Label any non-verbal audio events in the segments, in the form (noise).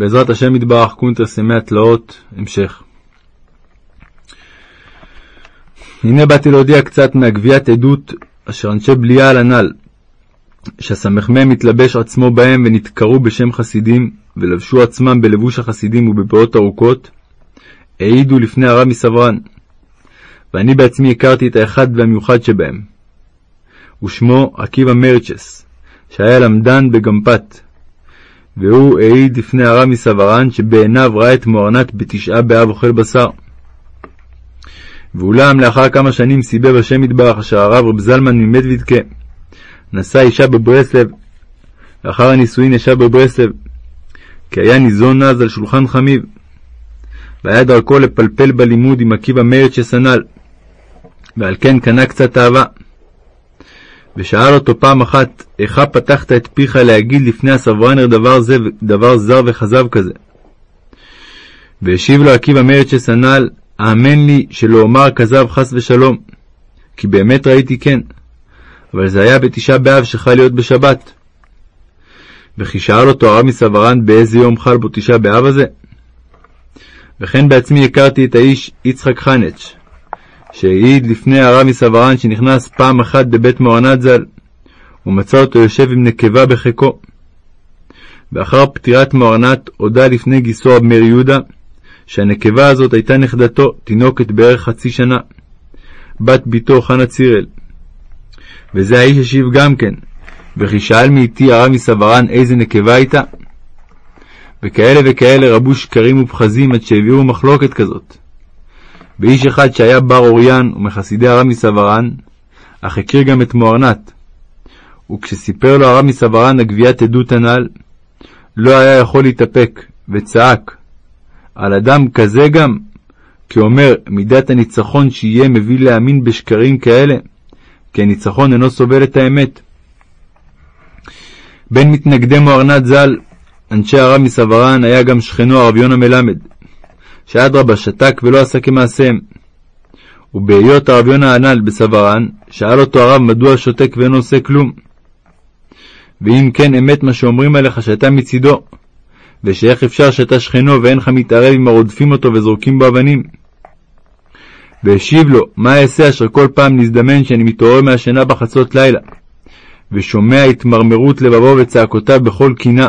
בעזרת השם יתברך, קונטרס ימי התלאות, המשך. הנה באתי להודיע קצת מהגביית עדות אשר אנשי בליעל הנ"ל, שהסמ"ם מתלבש עצמו בהם ונתקראו בשם חסידים, ולבשו עצמם בלבוש החסידים ובפאות ארוכות, העידו לפני הרב מסברן, ואני בעצמי הכרתי את האחד והמיוחד שבהם, ושמו עקיבא מרצ'ס, שהיה למדן בגמפת, והוא העיד לפני הרב מסברן שבעיניו ראה את מוארנת בתשעה באב אוכל בשר. ואולם לאחר כמה שנים סיבב השם יתברך אשר הרב רב זלמן ממדוידקה נשא אישה בברסלב, לאחר הנישואין ישב בברסלב, כי היה ניזון אז על שולחן חמיב, והיה דרכו לפלפל בלימוד עם עקיבא מרצ'ס הנ"ל, ועל כן קנה קצת אהבה. ושאל אותו פעם אחת, איכה פתחת את פיך להגיד לפני הסברנר דבר זה, דבר זר וכזב כזה? והשיב לו עקיבא מרצ'ס הנ"ל, האמן לי שלא אומר כזב חס ושלום, כי באמת ראיתי כן, אבל זה היה בתשעה באב שחל להיות בשבת. וכי שאל אותו הרב מסברן באיזה יום חל בו תשעה באב הזה? וכן בעצמי הכרתי את האיש יצחק חנץ', שהעיד לפני הרב מסברן שנכנס פעם אחת בבית מורנת ז"ל, ומצא אותו יושב עם נקבה בחיקו. ואחר פטירת מורנת הודה לפני גיסו רב מאיר יהודה, שהנקבה הזאת הייתה נכדתו, תינוקת בערך חצי שנה, בת ביתו חנה צירל. וזה האיש השיב גם כן, וכי שאל מאיתי הרב מסברן איזה נקבה הייתה? וכאלה וכאלה רבו שקרים ופחזים עד שהביאו מחלוקת כזאת. ואיש אחד שהיה בר אוריין ומחסידי הרב מסברן, אך הכיר גם את מוארנת. וכשסיפר לו הרב מסברן הגביית עדות הנ"ל, לא היה יכול להתאפק, וצעק, על אדם כזה גם, כי אומר מידת הניצחון שיהיה מביא להאמין בשקרים כאלה, כי הניצחון אינו סובל את האמת. בין מתנגדי מוארנת ז"ל, אנשי הרב מסברן, היה גם שכנו הרב יונה מלמד, שאדרבה שתק ולא עשה כמעשיהם. ובהיות הרב יונה הנ"ל בסברן, שאל אותו הרב מדוע שותק ואינו עושה כלום. ואם כן אמת מה שאומרים עליך שאתה מצידו, ושאיך אפשר שאתה שכנו ואינך מתערב עם הרודפים אותו וזורקים בו אבנים. והשיב לו, מה אעשה אשר כל פעם נזדמן שאני מתעורר מהשינה בחצות לילה, ושומע התמרמרות לבבו וצעקותיו בכל קינה.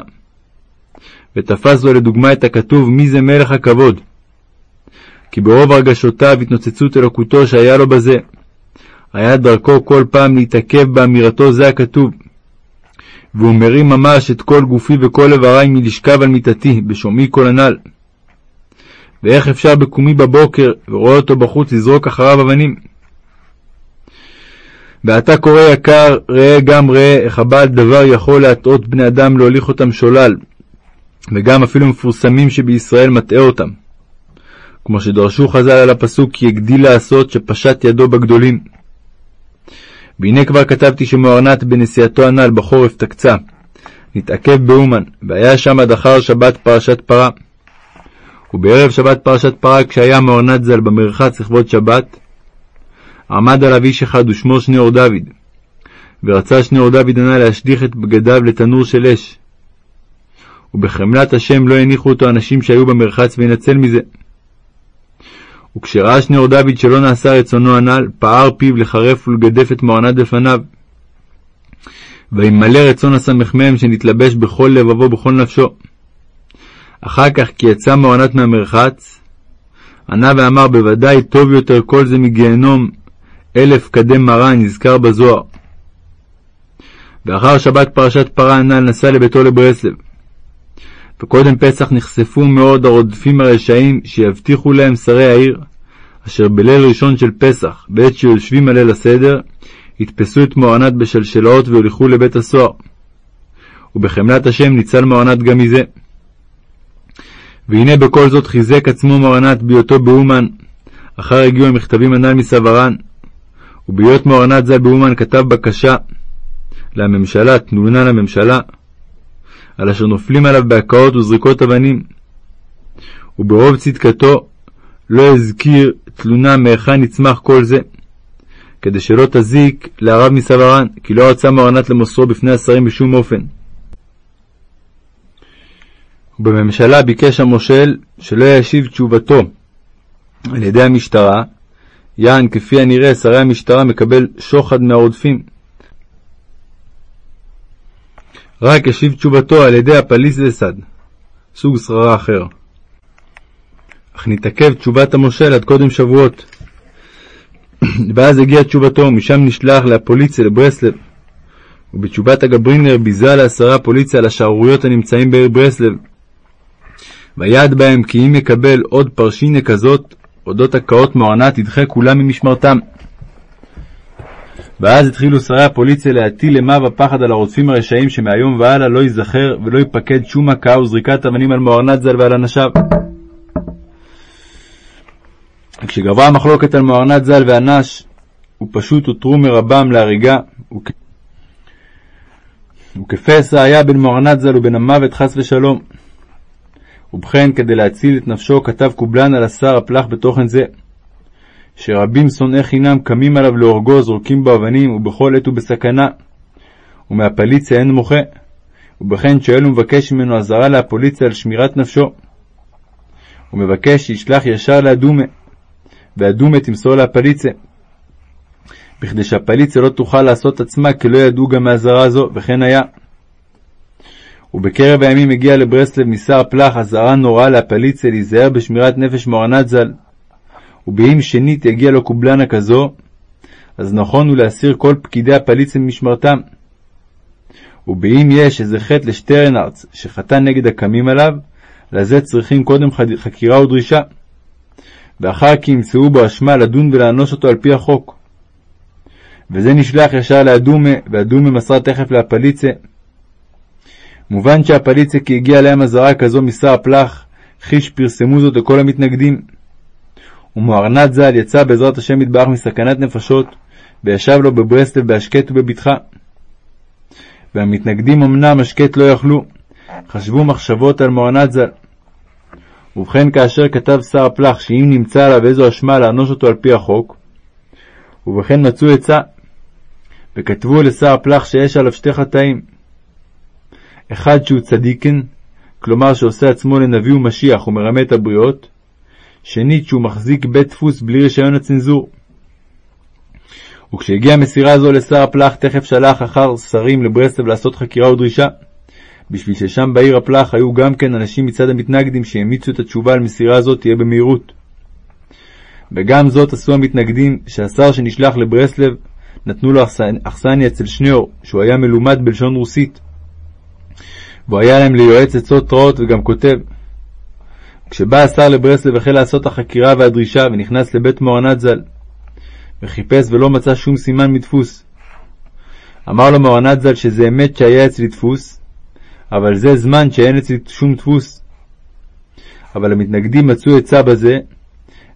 ותפס לו לדוגמה את הכתוב מי זה מלך הכבוד. כי ברוב הרגשותיו התנוצצות אלוקותו שהיה לו בזה. היה דרכו כל פעם להתעכב באמירתו זה הכתוב. והוא מרים ממש את כל גופי וכל איברי מלשכב על מיטתי, בשומעי כל הנ"ל. ואיך אפשר בקומי בבוקר, ורואה אותו בחוץ לזרוק אחריו אבנים? ואתה קורא יקר, ראה גם ראה, איך הבעל דבר יכול להטעות בני אדם להוליך אותם שולל, וגם אפילו מפורסמים שבישראל מטעה אותם. כמו שדרשו חז"ל על הפסוק כי הגדיל לעשות שפשט ידו בגדולים. והנה כבר כתבתי שמוארנת בנסיעתו הנ"ל בחורף תקצה, נתעכב באומן, והיה שם עד אחר שבת פרשת פרה. ובערב שבת פרשת פרה, כשהיה מוארנת ז"ל במרחץ לכבוד שבת, עמד עליו איש אחד ושמו שניאור דוד, ורצה שניאור דוד הנ"ל להשליך את בגדיו לתנור של אש. ובחמלת השם לא הניחו אותו אנשים שהיו במרחץ וינצל מזה. וכשראה שניאור דוד שלא נעשה רצונו הנ"ל, פער פיו לחרף ולגדף את מוארנת בפניו. וימלא רצון הסמ"ם שנתלבש בכל לבבו בכל נפשו. אחר כך כי יצא מוארנת מהמרחץ, ענה ואמר בוודאי טוב יותר כל זה מגיהנום אלף קדם מרה נזכר בזוהר. ואחר שבת פרשת פרה הנ"ל נסע לביתו לברסלב. וקודם פסח נחשפו מאוד הרודפים הרשעים שיבטיחו להם שרי העיר, אשר בליל ראשון של פסח, בעת שיושבים על ליל הסדר, יתפסו את מוארנת בשלשלאות והוליכו לבית הסוהר. ובחמלת השם ניצל מוארנת גם מזה. והנה בכל זאת חיזק עצמו מוארנת בהיותו באומן, אחר הגיעו המכתבים הנ"ל מסברן, ובהיות מוארנת ז"ל באומן כתב בקשה לממשלה, תנונה לממשלה, על אשר נופלים עליו בהקאות וזריקות אבנים. וברוב צדקתו לא הזכיר תלונה מהיכן יצמח כל זה, כדי שלא תזיק להרב מסברן, כי לא רצה מרנת למוסרו בפני השרים בשום אופן. ובממשלה ביקש המושל שלא ישיב תשובתו על ידי המשטרה, יען כפי הנראה שרי המשטרה מקבל שוחד מהרודפים. רק השיב תשובתו על ידי הפליס וסד, סוג שררה אחר. אך נתעכב תשובת המושל עד קודם שבועות. (clears throat) ואז הגיעה תשובתו, ומשם נשלח להפוליציה לברסלב. ובתשובת הגברינר ביזה לעשרה הפוליציה על השערוריות הנמצאים בעיר ברסלב. ויעד בהם כי אם יקבל עוד פרשינה כזאת, אודות הקאות מוענה תדחה כולם ממשמרתם. ואז התחילו שרי הפוליציה להטיל אימה ופחד על הרודפים הרשעים שמהיום והלאה לא ייזכר ולא ייפקד שום מכה וזריקת אבנים על מוארנת ז"ל ועל אנשיו. כשגברה המחלוקת על מוארנת ז"ל ואנש, ופשוט הותרו מרבם להריגה, וכ... וכפסע היה בין מוארנת ז"ל ובין המוות חס ושלום. ובכן, כדי להציל את נפשו, כתב קובלן על השר הפלח בתוכן זה, שרבים שונאי חינם קמים עליו להורגו, זורקים בו אבנים, ובכל עת הוא בסכנה, ומהפליציה אין מוחה, ובכן שואל ומבקש ממנו אזהרה להפוליציה על שמירת נפשו. הוא מבקש שישלח ישר לאדומה, ואדומה תמסור להפליציה, בכדי שהפליציה לא תוכל לעשות עצמה כי לא ידעו גם מאזהרה זו, וכן היה. ובקרב הימים הגיע לברסלב משר פלח אזהרה נוראה להפליציה להיזהר בשמירת נפש מורנת ז"ל. ובאם שנית יגיע לו קובלנה כזו, אז נכון הוא להסיר כל פקידי הפליציה ממשמרתם. ובאם יש איזה חטא לשטרנארץ שחטא נגד הקמים עליו, לזה צריכים קודם חקירה ודרישה. ואחר כי ימצאו בו אשמה לדון ולענוש אותו על פי החוק. וזה נשלח ישר לאדומה, ואדומה מסרה תכף להפליציה. מובן שהפליציה כי הגיעה להם אזהרה כזו משר הפלח, חיש פרסמו זאת לכל המתנגדים. ומוארנת ז"ל יצא בעזרת השם יתברך מסכנת נפשות, וישב לו בברסלב בהשקט ובבטחה. והמתנגדים אמנם השקט לא יכלו, חשבו מחשבות על מוארנת ז"ל. ובכן כאשר כתב שר הפלח שאם נמצא עליו איזו אשמה לענוש אותו על פי החוק, ובכן מצאו עצה, וכתבו לשר הפלח שיש עליו שתי חטאים. אחד שהוא צדיקן, כלומר שעושה עצמו לנביא ומשיח ומרמה את הבריות, שנית שהוא מחזיק בית דפוס בלי רישיון הצנזור. וכשהגיעה מסירה זו לשר הפלח, תכף שלח אחר שרים לברסלב לעשות חקירה ודרישה, בשביל ששם בעיר הפלח היו גם כן אנשים מצד המתנגדים שהמיצו את התשובה על מסירה זו תהיה במהירות. וגם זאת עשו המתנגדים, שהשר שנשלח לברסלב נתנו לו אכסניה אצל שניאור, שהוא היה מלומד בלשון רוסית. והוא היה להם ליועץ עצות רעות וגם כותב. כשבא השר לברסלב החל לעשות החקירה והדרישה ונכנס לבית מורנת ז"ל, וחיפש ולא מצא שום סימן מדפוס. אמר לו מורנת ז"ל שזה אמת שהיה אצלי דפוס, אבל זה זמן שאין אצלי שום דפוס. אבל המתנגדים מצאו עצה בזה,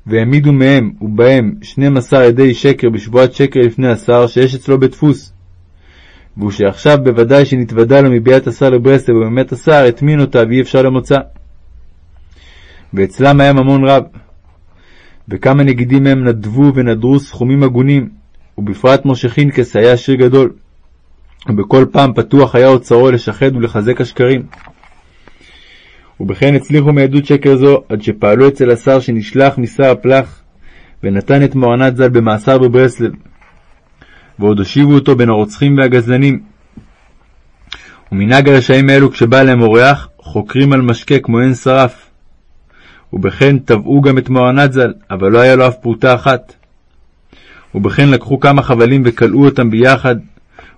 והעמידו מהם ובהם שנים עשר עדי שקר בשבועת שקר לפני השר, שיש אצלו בדפוס. והוא שעכשיו בוודאי שנתוודע לו מביאת השר לברסלב ובאמת השר, הטמין אותה ואי אפשר למוצא. ואצלם היה ממון רב. וכמה נגידים מהם נדבו ונדרו סכומים הגונים, ובפרט משה חינקס היה עשיר גדול. ובכל פעם פתוח היה אוצרו לשחד ולחזק השקרים. ובכן הצליחו מעדות שקר זו, עד שפעלו אצל השר שנשלח משר הפלח, ונתן את מוענת ז"ל במאסר בברסלב. ועוד הושיבו אותו בין הרוצחים והגזלנים. ומנהג הרשעים האלו כשבא להם אורח, חוקרים על משקה כמו עין שרף. ובכן תבעו גם את מוענת ז"ל, אבל לא היה לו אף פרוטה אחת. ובכן לקחו כמה חבלים וכלאו אותם ביחד,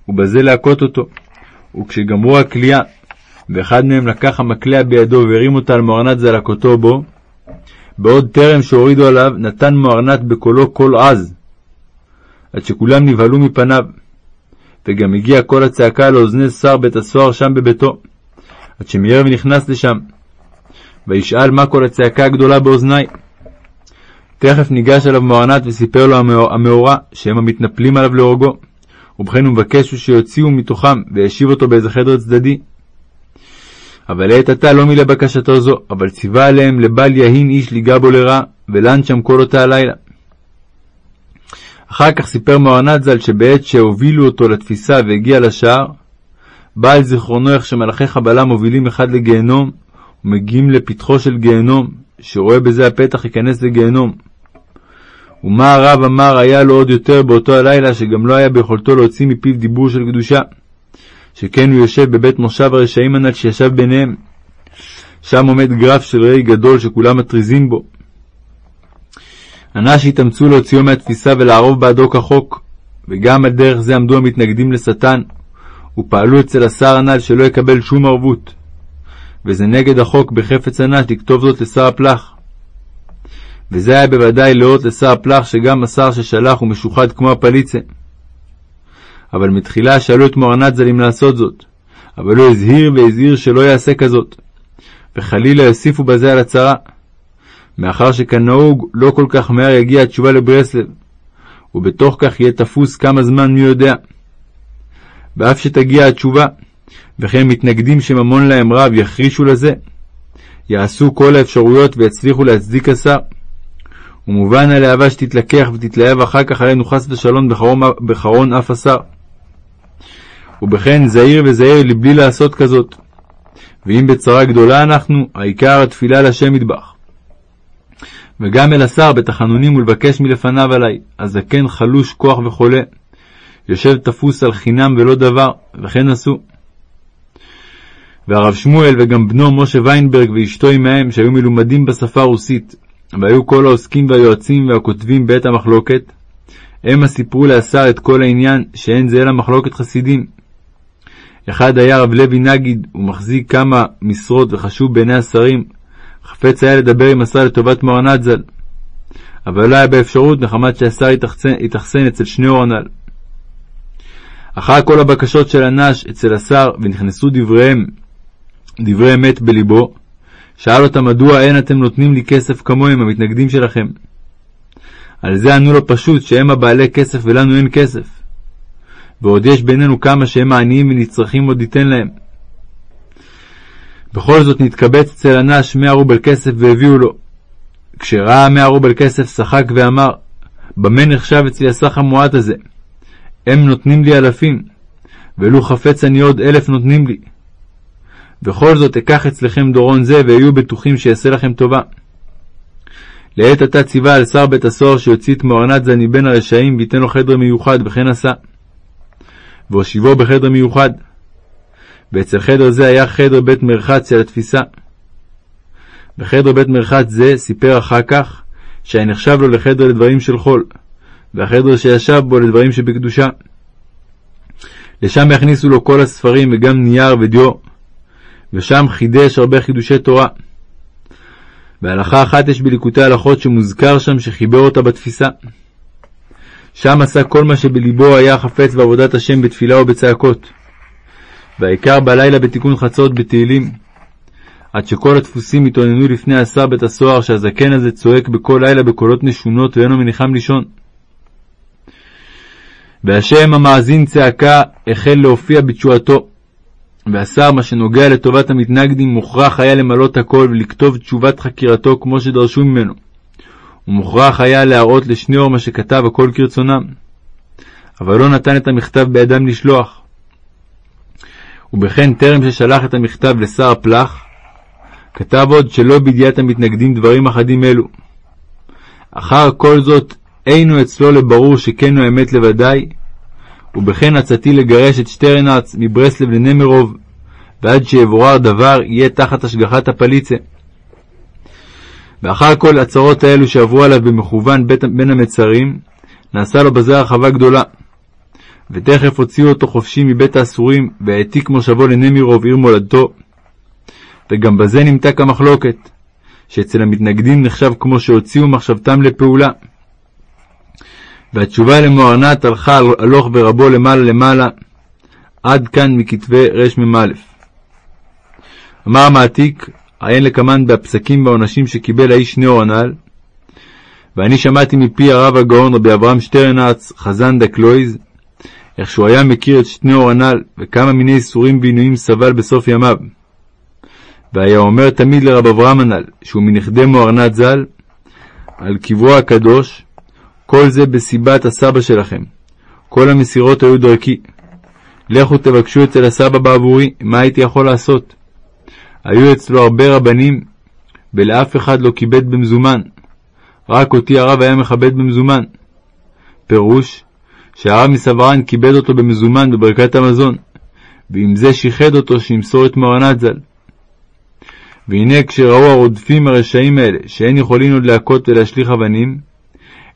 ובזה להכות אותו. וכשגמרו הכליאה, ואחד מהם לקח המקלע בידו והרים אותה על מוארנת זלקותו בו, בעוד טרם שהורידו עליו, נתן מוארנת בקולו קול עז, עד שכולם נבהלו מפניו. וגם הגיע קול הצעקה לאוזני שר בית הסוהר שם בביתו, עד שמיהר ונכנס לשם. וישאל מה קול הצעקה הגדולה באוזני. תכף ניגש אליו מוארנת וסיפר לו המאורע שהם המתנפלים עליו להורגו, ובכן הוא מבקש שיוציאו מתוכם וישיב אותו באיזה חדר צדדי. אבל לעת עתה לא מילא בקשתו זו, אבל ציווה עליהם לבל יהין איש ליגע בו לרע, ולן שם כל אותה הלילה. אחר כך סיפר מוהרנת ז"ל שבעת שהובילו אותו לתפיסה והגיע לשער, בא על זיכרונו איך שמלאכי חבלה מובילים אחד לגיהנום, ומגיעים לפתחו של גיהנום, שרואה בזה הפתח ייכנס לגיהנום. ומה הרב אמר היה לו עוד יותר באותו הלילה, שגם לא היה ביכולתו להוציא מפיו דיבור של קדושה, שכן הוא יושב בבית מושב הרשעים הנ"ל שישב ביניהם. שם עומד גרף של ראי גדול שכולם מטריזים בו. אנש התאמצו להוציאו מהתפיסה ולערוב בעדו כחוק, וגם על דרך זה עמדו המתנגדים לשטן, ופעלו אצל השר הנ"ל שלא יקבל שום ערבות. וזה נגד החוק בחפץ אנש לכתוב זאת לשר הפלח. וזה היה בוודאי לאות לשר הפלח שגם השר ששלח הוא משוחד כמו הפליצה. אבל מתחילה שאלו את מוהרנ"צ אם לעשות זאת, אבל הוא הזהיר והזהיר שלא יעשה כזאת, וחלילה יוסיפו בזה על הצרה. מאחר שכנהוג לא כל כך מהר יגיע התשובה לברסלב, ובתוך כך יהיה תפוס כמה זמן מי יודע. ואף שתגיע התשובה, וכן מתנגדים שממון להם רב יחרישו לזה, יעשו כל האפשרויות ויצליחו להצדיק השר. ומובן הלהבה שתתלקח ותתלהב אחר כך עלינו חס ושלום בחרון, בחרון אף השר. ובכן זהיר וזהיר לבלי לעשות כזאת. ואם בצרה גדולה אנחנו, העיקר התפילה לשם מטבח. וגם אל השר בתחנונים ולבקש מלפניו עלי, הזקן חלוש כוח וחולה, יושב תפוס על חינם ולא דבר, וכן עשו. והרב שמואל וגם בנו משה ויינברג ואשתו עמהם, שהיו מלומדים בשפה הרוסית, והיו כל העוסקים והיועצים והכותבים בעת המחלוקת, המה סיפרו לשר את כל העניין, שאין זה אלא מחלוקת חסידים. אחד היה רב לוי נגיד, הוא מחזיק כמה משרות וחשוב בעיני השרים, חפץ היה לדבר עם השר לטובת מוהר"ן ז"ל. אבל לא היה באפשרות מחמת שהשר התאכסן אצל שני אורנל. אחר כל הבקשות של הנש אצל השר ונכנסו דבריהם, דברי אמת בלבו, שאל אותם מדוע אין אתם נותנים לי כסף כמוהם המתנגדים שלכם. על זה ענו לו פשוט שהם הבעלי כסף ולנו אין כסף. ועוד יש בינינו כמה שהם העניים ונצרכים עוד ייתן להם. בכל זאת נתקבץ אצל הנש מאה רובל כסף והביאו לו. כשראה מאה רובל כסף שחק ואמר, במה נחשב אצלי הסך המועט הזה? הם נותנים לי אלפים, ולו חפץ אני עוד אלף נותנים לי. וכל זאת אקח אצלכם דורון זה, והיו בטוחים שיעשה לכם טובה. לעת עתה ציווה על שר בית הסוהר שיוציא את מוארנת זה מבין הרשעים, וייתן לו חדר מיוחד, וכן עשה. והושיבו בחדר מיוחד. ואצל חדר זה היה חדר בית מרחץ של התפיסה. בחדר בית מרחץ זה סיפר אחר כך שהיה נחשב לו לחדר לדברים של חול, והחדר שישב בו לדברים שבקדושה. לשם יכניסו לו כל הספרים וגם נייר ודיו, ושם חידש הרבה חידושי תורה. והלכה אחת יש בליקוטי הלכות שמוזכר שם שחיבר אותה בתפיסה. שם עשה כל מה שבלבו היה חפץ בעבודת השם בתפילה ובצעקות. והעיקר בלילה בתיקון חצות בתהילים. עד שכל הדפוסים התאוננו לפני השר בית הסוהר שהזקן הזה צועק בכל לילה בקולות נשונות ואינו מניחם לישון. והשם המאזין צעקה החל להופיע בתשועתו. והשר, מה שנוגע לטובת המתנגדים, מוכרח היה למלות הכל ולכתוב תשובת חקירתו כמו שדרשו ממנו. ומוכרח היה להראות לשני אור מה שכתב הכל כרצונם. אבל לא נתן את המכתב בידם לשלוח. ובכן, טרם ששלח את המכתב לשר הפלח, כתב עוד שלא בידיעת המתנגדים דברים אחדים אלו. אחר כל זאת, אינו אצלו לברור שכן הוא אמת לוודאי, ובכן עצתי לגרש את שטרנץ מברסלב לנמרוב, ועד שיבורר דבר יהיה תחת השגחת הפליצה. ואחר כל הצרות האלו שעברו עליו במכוון בין המצרים, נעשה לו בזה הרחבה גדולה. ותכף הוציאו אותו חופשי מבית האסורים, והעתיק מושבו לנמירוב, עיר מולדתו. וגם בזה נמתק המחלוקת, שאצל המתנגדים נחשב כמו שהוציאו מחשבתם לפעולה. והתשובה למוארנת הלכה הלוך ורבו למעלה למעלה, עד כאן מכתבי רמ"א. אמר המעתיק, עיין לקמן בהפסקים והעונשים שקיבל האיש שניאור הנ"ל, ואני שמעתי מפי הרב הגאון רבי אברהם שטרנץ, חזן דקלויז, איך שהוא היה מכיר את שניאור הנ"ל, וכמה מיני איסורים ועינויים סבל בסוף ימיו. והיה אומר תמיד לרב אברהם הנ"ל, שהוא מנכדי מוארנת ז"ל, על קברו הקדוש, כל זה בסיבת הסבא שלכם. כל המסירות היו דרכי. לכו תבקשו אצל הסבא בעבורי, מה הייתי יכול לעשות? היו אצלו הרבה רבנים, ולאף אחד לא כיבד במזומן, רק אותי הרב היה מכבד במזומן. פירוש, שהרב מסברן כיבד אותו במזומן בברכת המזון, ועם זה שיחד אותו שימסור את מרנת ז"ל. והנה כשראו הרודפים הרשעים האלה, שאין יכולים עוד להכות ולהשליך אבנים,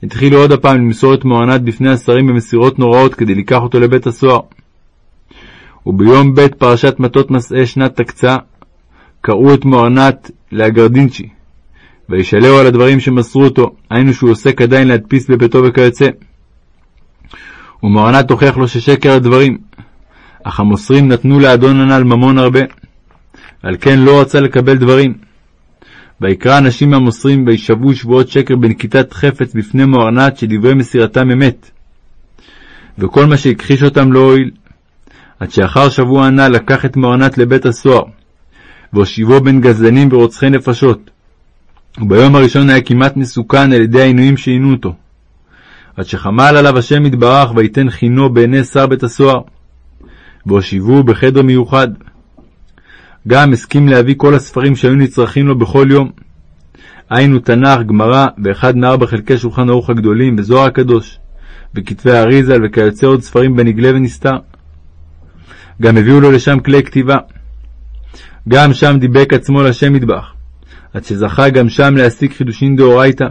התחילו עוד הפעם למסור את מוענת בפני השרים במסירות נוראות כדי לקח אותו לבית הסוהר. וביום ב' פרשת מטות מסעי שנת תקצה, קראו את מוענת לאגרדינצ'י, וישאלהו על הדברים שמסרו אותו, היינו שהוא עוסק עדיין להדפיס בביתו וכיוצא. ומוענת הוכיח לו ששקר הדברים, אך המוסרים נתנו לאדון הנ"ל ממון הרבה, על כן לא רצה לקבל דברים. ויקרא אנשים מהמוסרים וישבו שבועות שקר בנקיטת חפץ בפני מוארנת שדברי מסירתם אמת. וכל מה שהכחיש אותם לא הועיל. עד שאחר שבוע הנ"ל לקח את מוארנת לבית הסוהר, והושיבו בין גזלנים ורוצחי נפשות. וביום הראשון היה כמעט מסוכן על ידי העינויים שעינו אותו. עד שחמל עליו השם יתברך ויתן חינו בעיני שר בית הסוהר. והושיבוהו בחדר מיוחד. גם הסכים להביא כל הספרים שהיו נצרכים לו בכל יום. היינו תנ"ך, גמרא, ואחד מארבע חלקי שולחן ערוך הגדולים, וזוהר הקדוש, וכתבי אריזל, וכיוצא עוד ספרים בנגלה ונסתר. גם הביאו לו לשם כלי כתיבה. גם שם דיבק עצמו לשם מטבח, עד שזכה גם שם להשיג חידושין דאורייתא,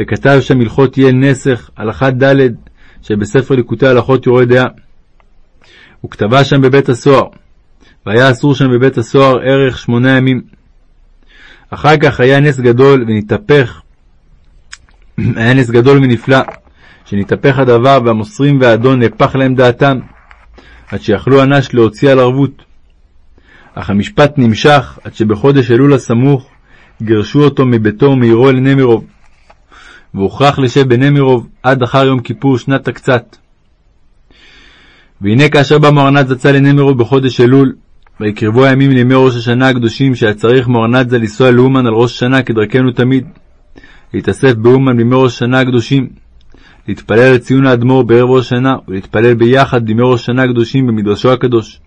וכתב שם הלכות יל נסך, הלכה ד', שבספר ליקוטי הלכות יורה דעה. וכתבה שם בבית הסוהר, והיה אסור שם בבית הסוהר ערך שמונה ימים. אחר כך היה נס גדול ונתהפך, (clears throat) היה נס גדול ונפלא, שנתהפך הדבר והמוסרים והאדון נהפך להם דעתם, עד שיכלו אנש להוציא על ערבות. אך המשפט נמשך עד שבחודש אלול הסמוך גירשו אותו מביתו ומעירו אל נמירוב, והוכרח לשב בנמירוב עד אחר יום כיפור שנת תקצת. והנה כאשר בא מוארנת זצ"ל לנמירוב בחודש אלול, ויקרבו הימים לימי ראש השנה הקדושים, שהיה צריך מוארנת ז"ל לנסוע לאומן על ראש השנה כדרכנו תמיד, להתאסף באומן בימי ראש השנה הקדושים, להתפלל לציון האדמו"ר בערב ראש השנה, ולהתפלל ביחד בימי ראש השנה הקדושים במדרשו הקדוש.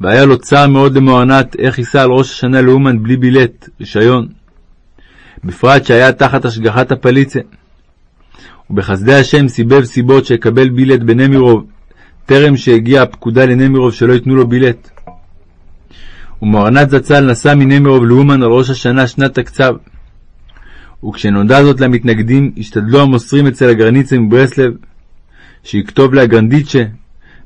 והיה לו צער מאוד למוארנת איך ייסע על ראש השנה לאומן בלי בילט, רישיון. בפרט שהיה תחת השגחת הפליצה. ובחסדי השם סיבב סיבות שיקבל בילט בנמירוב, טרם שהגיעה הפקודה לנמירוב שלא ייתנו לו בילט. ומוארנת זצ"ל נסע מנמירוב לאומן על ראש השנה שנת תקצב. וכשנודע זאת למתנגדים, השתדלו המוסרים אצל הגרניצה מברסלב, שיכתוב לאגרנדיצ'ה,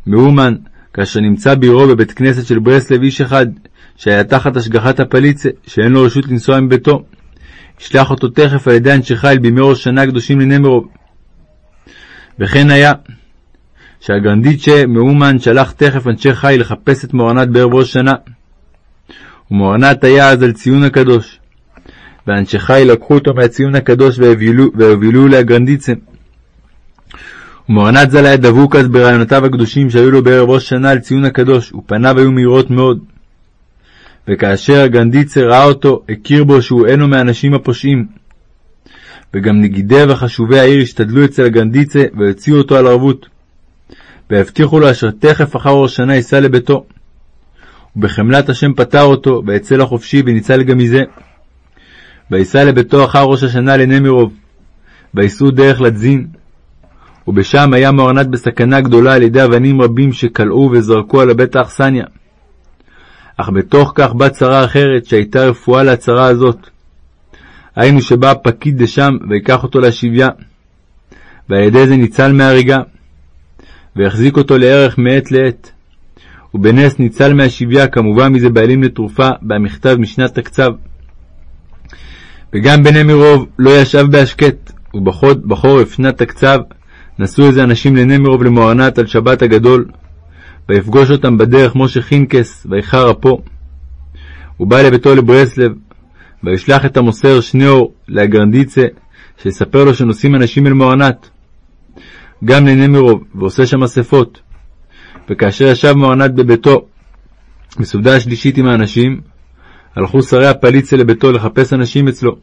מאומן, כאשר נמצא בעירו בבית כנסת של ברסלב איש אחד, שהיה תחת השגחת הפליצה, שאין לו רשות לנסוע מביתו. ישלח אותו תכף על ידי אנשי חיל בימי ראש שנה הקדושים לנמרוב. וכן היה, שהגרנדיצ'ה מאומן שלח תכף אנשי חיל לחפש את מוארנת בערב ראש שנה. ומוארנת היה אז על ציון הקדוש. ואנשי חיל לקחו אותו מהציון הקדוש והובילו לאגרנדיצה. ומוארנת ז"ל היה דבוק אז ברעיונותיו הקדושים שהיו לו בערב ראש שנה על ציון הקדוש, ופניו היו מהירות מאוד. וכאשר הגנדיצה ראה אותו, הכיר בו שהוא אינו מהאנשים הפושעים. וגם נגידי וחשובי העיר השתדלו אצל הגנדיצה והוציאו אותו על ערבות. והבטיחו לו אשר תכף אחר ראש שנה ייסע לביתו. ובחמלת השם פטר אותו, ויצא לחופשי וניצל גם מזה. וייסע לביתו אחר ראש השנה לנמירוב, וייסעו דרך לדזין. ובשם היה מוארנת בסכנה גדולה על ידי אבנים רבים שקלעו וזרקו על הבית האכסניה. אך בתוך כך באה צרה אחרת, שהייתה רפואה להצרה הזאת. היינו שבא הפקיד לשם, ויקח אותו להשיביה, ועל ידי זה ניצל מהריגה, והחזיק אותו לערך מעת לעת. ובנס ניצל מהשביה, כמובן מזה בעלים לתרופה, במכתב משנת תקצב. וגם בנמירוב לא ישב בהשקט, ובחורף שנת תקצב נסעו איזה אנשים לנמירוב למוארנת על שבת הגדול, ויפגוש אותם בדרך משה חינקס, ויחר אפו. הוא בא לביתו לברסלב, וישלח את המוסר שניאור לאגרנדיצה, שיספר לו שנוסעים אנשים אל מוארנת. גם לנמירוב, ועושה שם אספות. וכאשר ישב מוארנת בביתו, בסעודה השלישית עם האנשים, הלכו שרי הפליצה לביתו לחפש אנשים אצלו.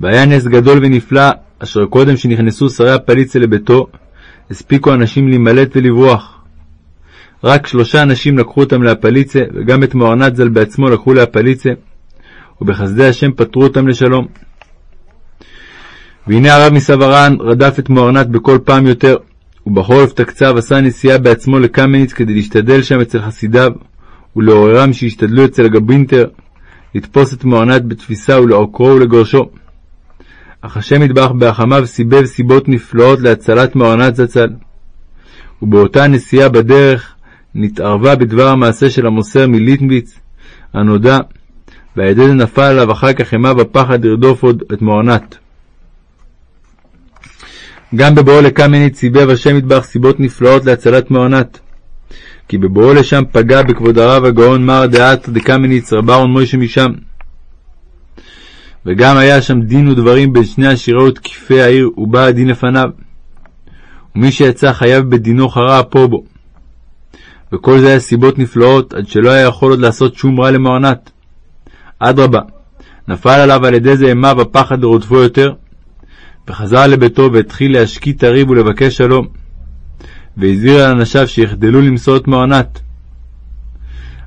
והיה נס גדול ונפלא, אשר קודם שנכנסו שרי הפליצה לביתו, הספיקו אנשים להימלט ולברוח. רק שלושה אנשים לקחו אותם להפליצה, וגם את מוהרנת ז"ל בעצמו לקחו להפליצה, ובחסדי השם פטרו אותם לשלום. והנה הרב מסווארן רדף את מוהרנת בכל פעם יותר, ובחורף תקצב עשה נסיעה בעצמו לקמניץ כדי להשתדל שם אצל חסידיו, ולעוררם שישתדלו אצל הגברינטר, לתפוס את מוהרנת בתפיסה ולעוקרו ולגורשו. אך השם יתברך בהחמיו סיבב סיבות נפלאות להצלת מוהרנת זצ"ל. ובאותה נסיעה בדרך נתערבה בדבר המעשה של המוסר מליטנביץ, הנודע, זה נפל עליו אחר כך אימה בפחד לרדוף עוד את מוהרנת. גם בבואו לקמיניץ סיבב השם יתברך סיבות נפלאות להצלת מוהרנת. כי בבואו לשם פגע בכבוד הרב הגאון מר דעת דקמיניץ רב אהרון מוישה משם. וגם היה שם דין ודברים בין שני עשירי ותקיפי העיר, ובא הדין לפניו. ומי שיצא חייב בדינו חרה אפו בו. וכל זה היה סיבות נפלאות, עד שלא היה יכול עוד לעשות שום רע למוהרנת. אדרבה, נפל עליו על ידי זה אימה ופחד לרודפו יותר, וחזר לביתו והתחיל להשקיט הריב ולבקש שלום, והזהיר על אנשיו שיחדלו למסור את מוהרנת.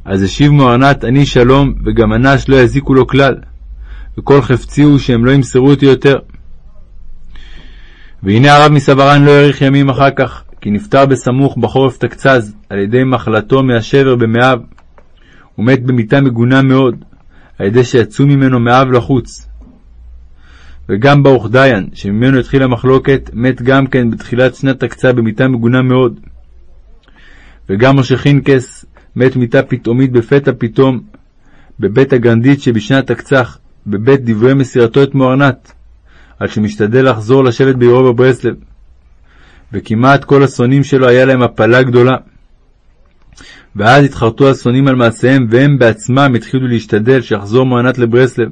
אז השיב מוהרנת, אני שלום, וגם אנש לא יזיקו לו כלל, וכל חפצי הוא שהם לא ימסרו אותי יותר. והנה הרב מסווארן לא האריך ימים אחר כך, כי נפטר בסמוך בחורף תקצז, על ידי מחלתו מהשבר במאיו. הוא מת במיתה מגונה מאוד, על ידי שיצאו ממנו מאב לחוץ. וגם ברוך דיין, שממנו התחילה המחלוקת, מת גם כן בתחילת שנת תקצה במיתה מגונה מאוד. וגם משה חינקס מת מיתה פתאומית בפתע פתאום, בבית הגרנדית שבשנת תקצח, בבית דברי מסירתו את מוארנת, על שמשתדל לחזור לשבת בעירו בברסלב. וכמעט כל השונאים שלו היה להם הפלה גדולה. ואז התחרטו השונאים על מעשיהם, והם בעצמם התחילו להשתדל שיחזור מוארנת לברסלב.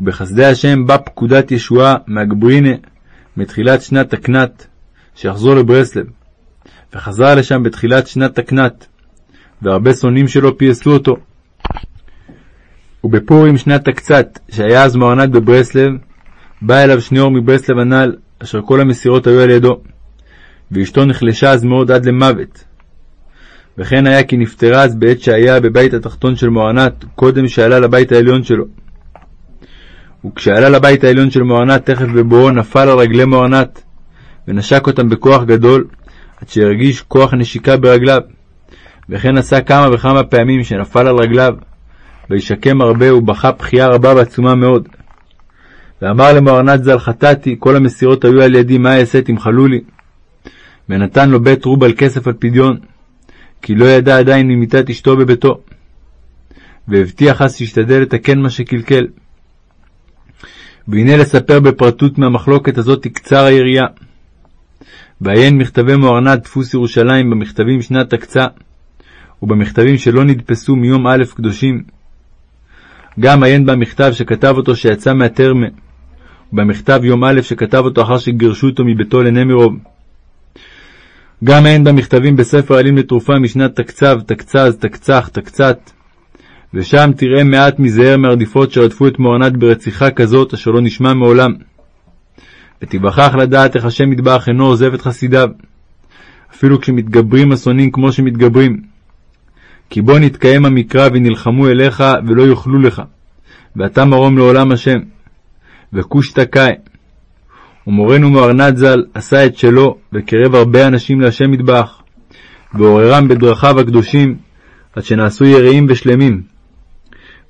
ובחסדי השם באה פקודת ישועה מהגברינה מתחילת שנת תקנת, שיחזור לברסלב. וחזר לשם בתחילת שנת תקנת, והרבה שונאים שלו פייסו אותו. ובפורים שנת תקצת, שהיה אז מוארנת בברסלב, בא אליו שניאור מברסלב הנ"ל, אשר כל המסירות היו על ידו, ואשתו נחלשה אז מאוד עד למוות. וכן היה כי נפטרה אז בעת שהיה בבית התחתון של מוארנת, קודם שעלה לבית העליון שלו. וכשעלה לבית העליון של מוארנת, תכף בבואו נפל על רגלי מוארנת, ונשק אותם בכוח גדול, עד שהרגיש כוח נשיקה ברגליו. וכן עשה כמה וכמה פעמים שנפל על רגליו, וישקם הרבה, ובכה בכייה רבה ועצומה מאוד. ואמר למוארנת ז"ל, חטאתי, כל המסירות היו על ידי, מה אעשה תמחלו לי? ונתן לו בית רובל כסף על פדיון, כי לא ידע עדיין ממיתת אשתו בביתו. והבטיח אז שישתדל לתקן מה שקלקל. והנה לספר בפרטות מהמחלוקת הזאת תקצר היריעה. ועיין מכתבי מוארנת דפוס ירושלים במכתבים שנת הקצה, ובמכתבים שלא נדפסו מיום א' קדושים. גם עיין במכתב שכתב אותו שיצא מהטרמה, ובמכתב יום א' שכתב אותו אחר שגירשו אותו מביתו לנמירוב. גם עיין במכתבים בספר עלים לתרופה משנת תקצב, תקצז, תקצח, תקצת, ושם תראה מעט מזער מהרדיפות שרדפו את מוארנת ברציחה כזאת, אשר לא נשמע מעולם. ותיווכח לדעת איך השם יתברך אינו עוזב את חסידיו, אפילו כשמתגברים השונאים כמו שמתגברים. כי בוא נתקיים המקרא ונלחמו אליך ולא יאכלו לך, ואתה מרום לעולם השם. וכוש תקאי. ומורנו מוארנת ז"ל עשה את שלו, וקרב הרבה אנשים להשם יתברך, ועוררם בדרכיו הקדושים, עד שנעשו יראים ושלמים.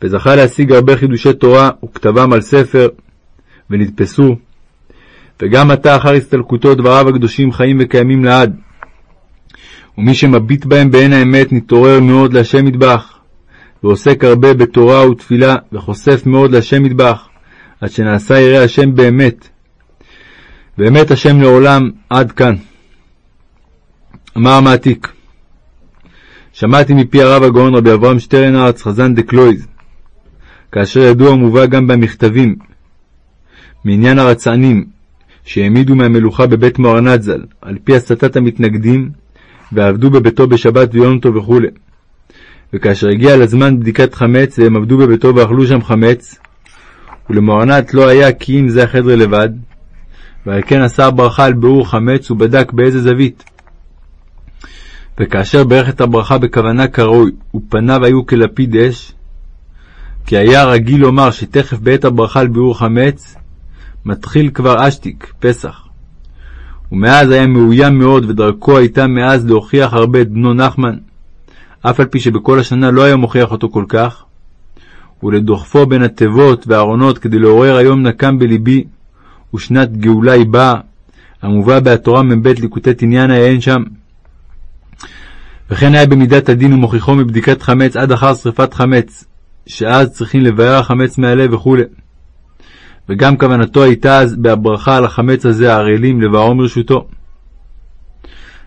וזכה להשיג הרבה חידושי תורה וכתבם על ספר, ונדפסו. וגם עתה אחר הסתלקותו דבריו הקדושים חיים וקיימים לעד. ומי שמביט בהם בעין האמת נתעורר מאוד להשם מטבח, ועוסק הרבה בתורה ותפילה, וחושף מאוד להשם מטבח, עד שנעשה ירא השם באמת. באמת השם לעולם עד כאן. אמר המעתיק שמעתי מפי הרב הגאון רבי אברהם שטרנארץ חזן דקלויז, כאשר ידוע ומובא גם במכתבים, מעניין הרצענים שהעמידו מהמלוכה בבית מוהרנת ז"ל, על פי הסתת המתנגדים, ועבדו בביתו בשבת ויום טוב וכו'. וכאשר הגיע לזמן בדיקת חמץ, והם עבדו בביתו ואכלו שם חמץ, ולמוהרנת לא היה כי אם זה החדר לבד, ועל כן אסר ברכה על ביאור חמץ ובדק באיזה זווית. וכאשר ברך את הברכה בכוונה כראוי, ופניו היו כלפיד אש, כי היה רגיל לומר שתכף בעת הברכה על חמץ, מתחיל כבר אשתיק, פסח. ומאז היה מאוים מאוד, ודרכו הייתה מאז להוכיח הרבה את בנו נחמן, אף על פי שבכל השנה לא היה מוכיח אותו כל כך, ולדוחפו בין התיבות והארונות כדי לעורר היום נקם בלבי, ושנת גאולה היא באה, המובא בהתורה מ"ב ליקוטי תניאנה אין שם. וכן היה במידת הדין ומוכיחו מבדיקת חמץ עד אחר שרפת חמץ, שאז צריכים לבאר החמץ מהלב וכו'. וגם כוונתו הייתה אז בהברכה על החמץ הזה הערלים לבערו מרשותו.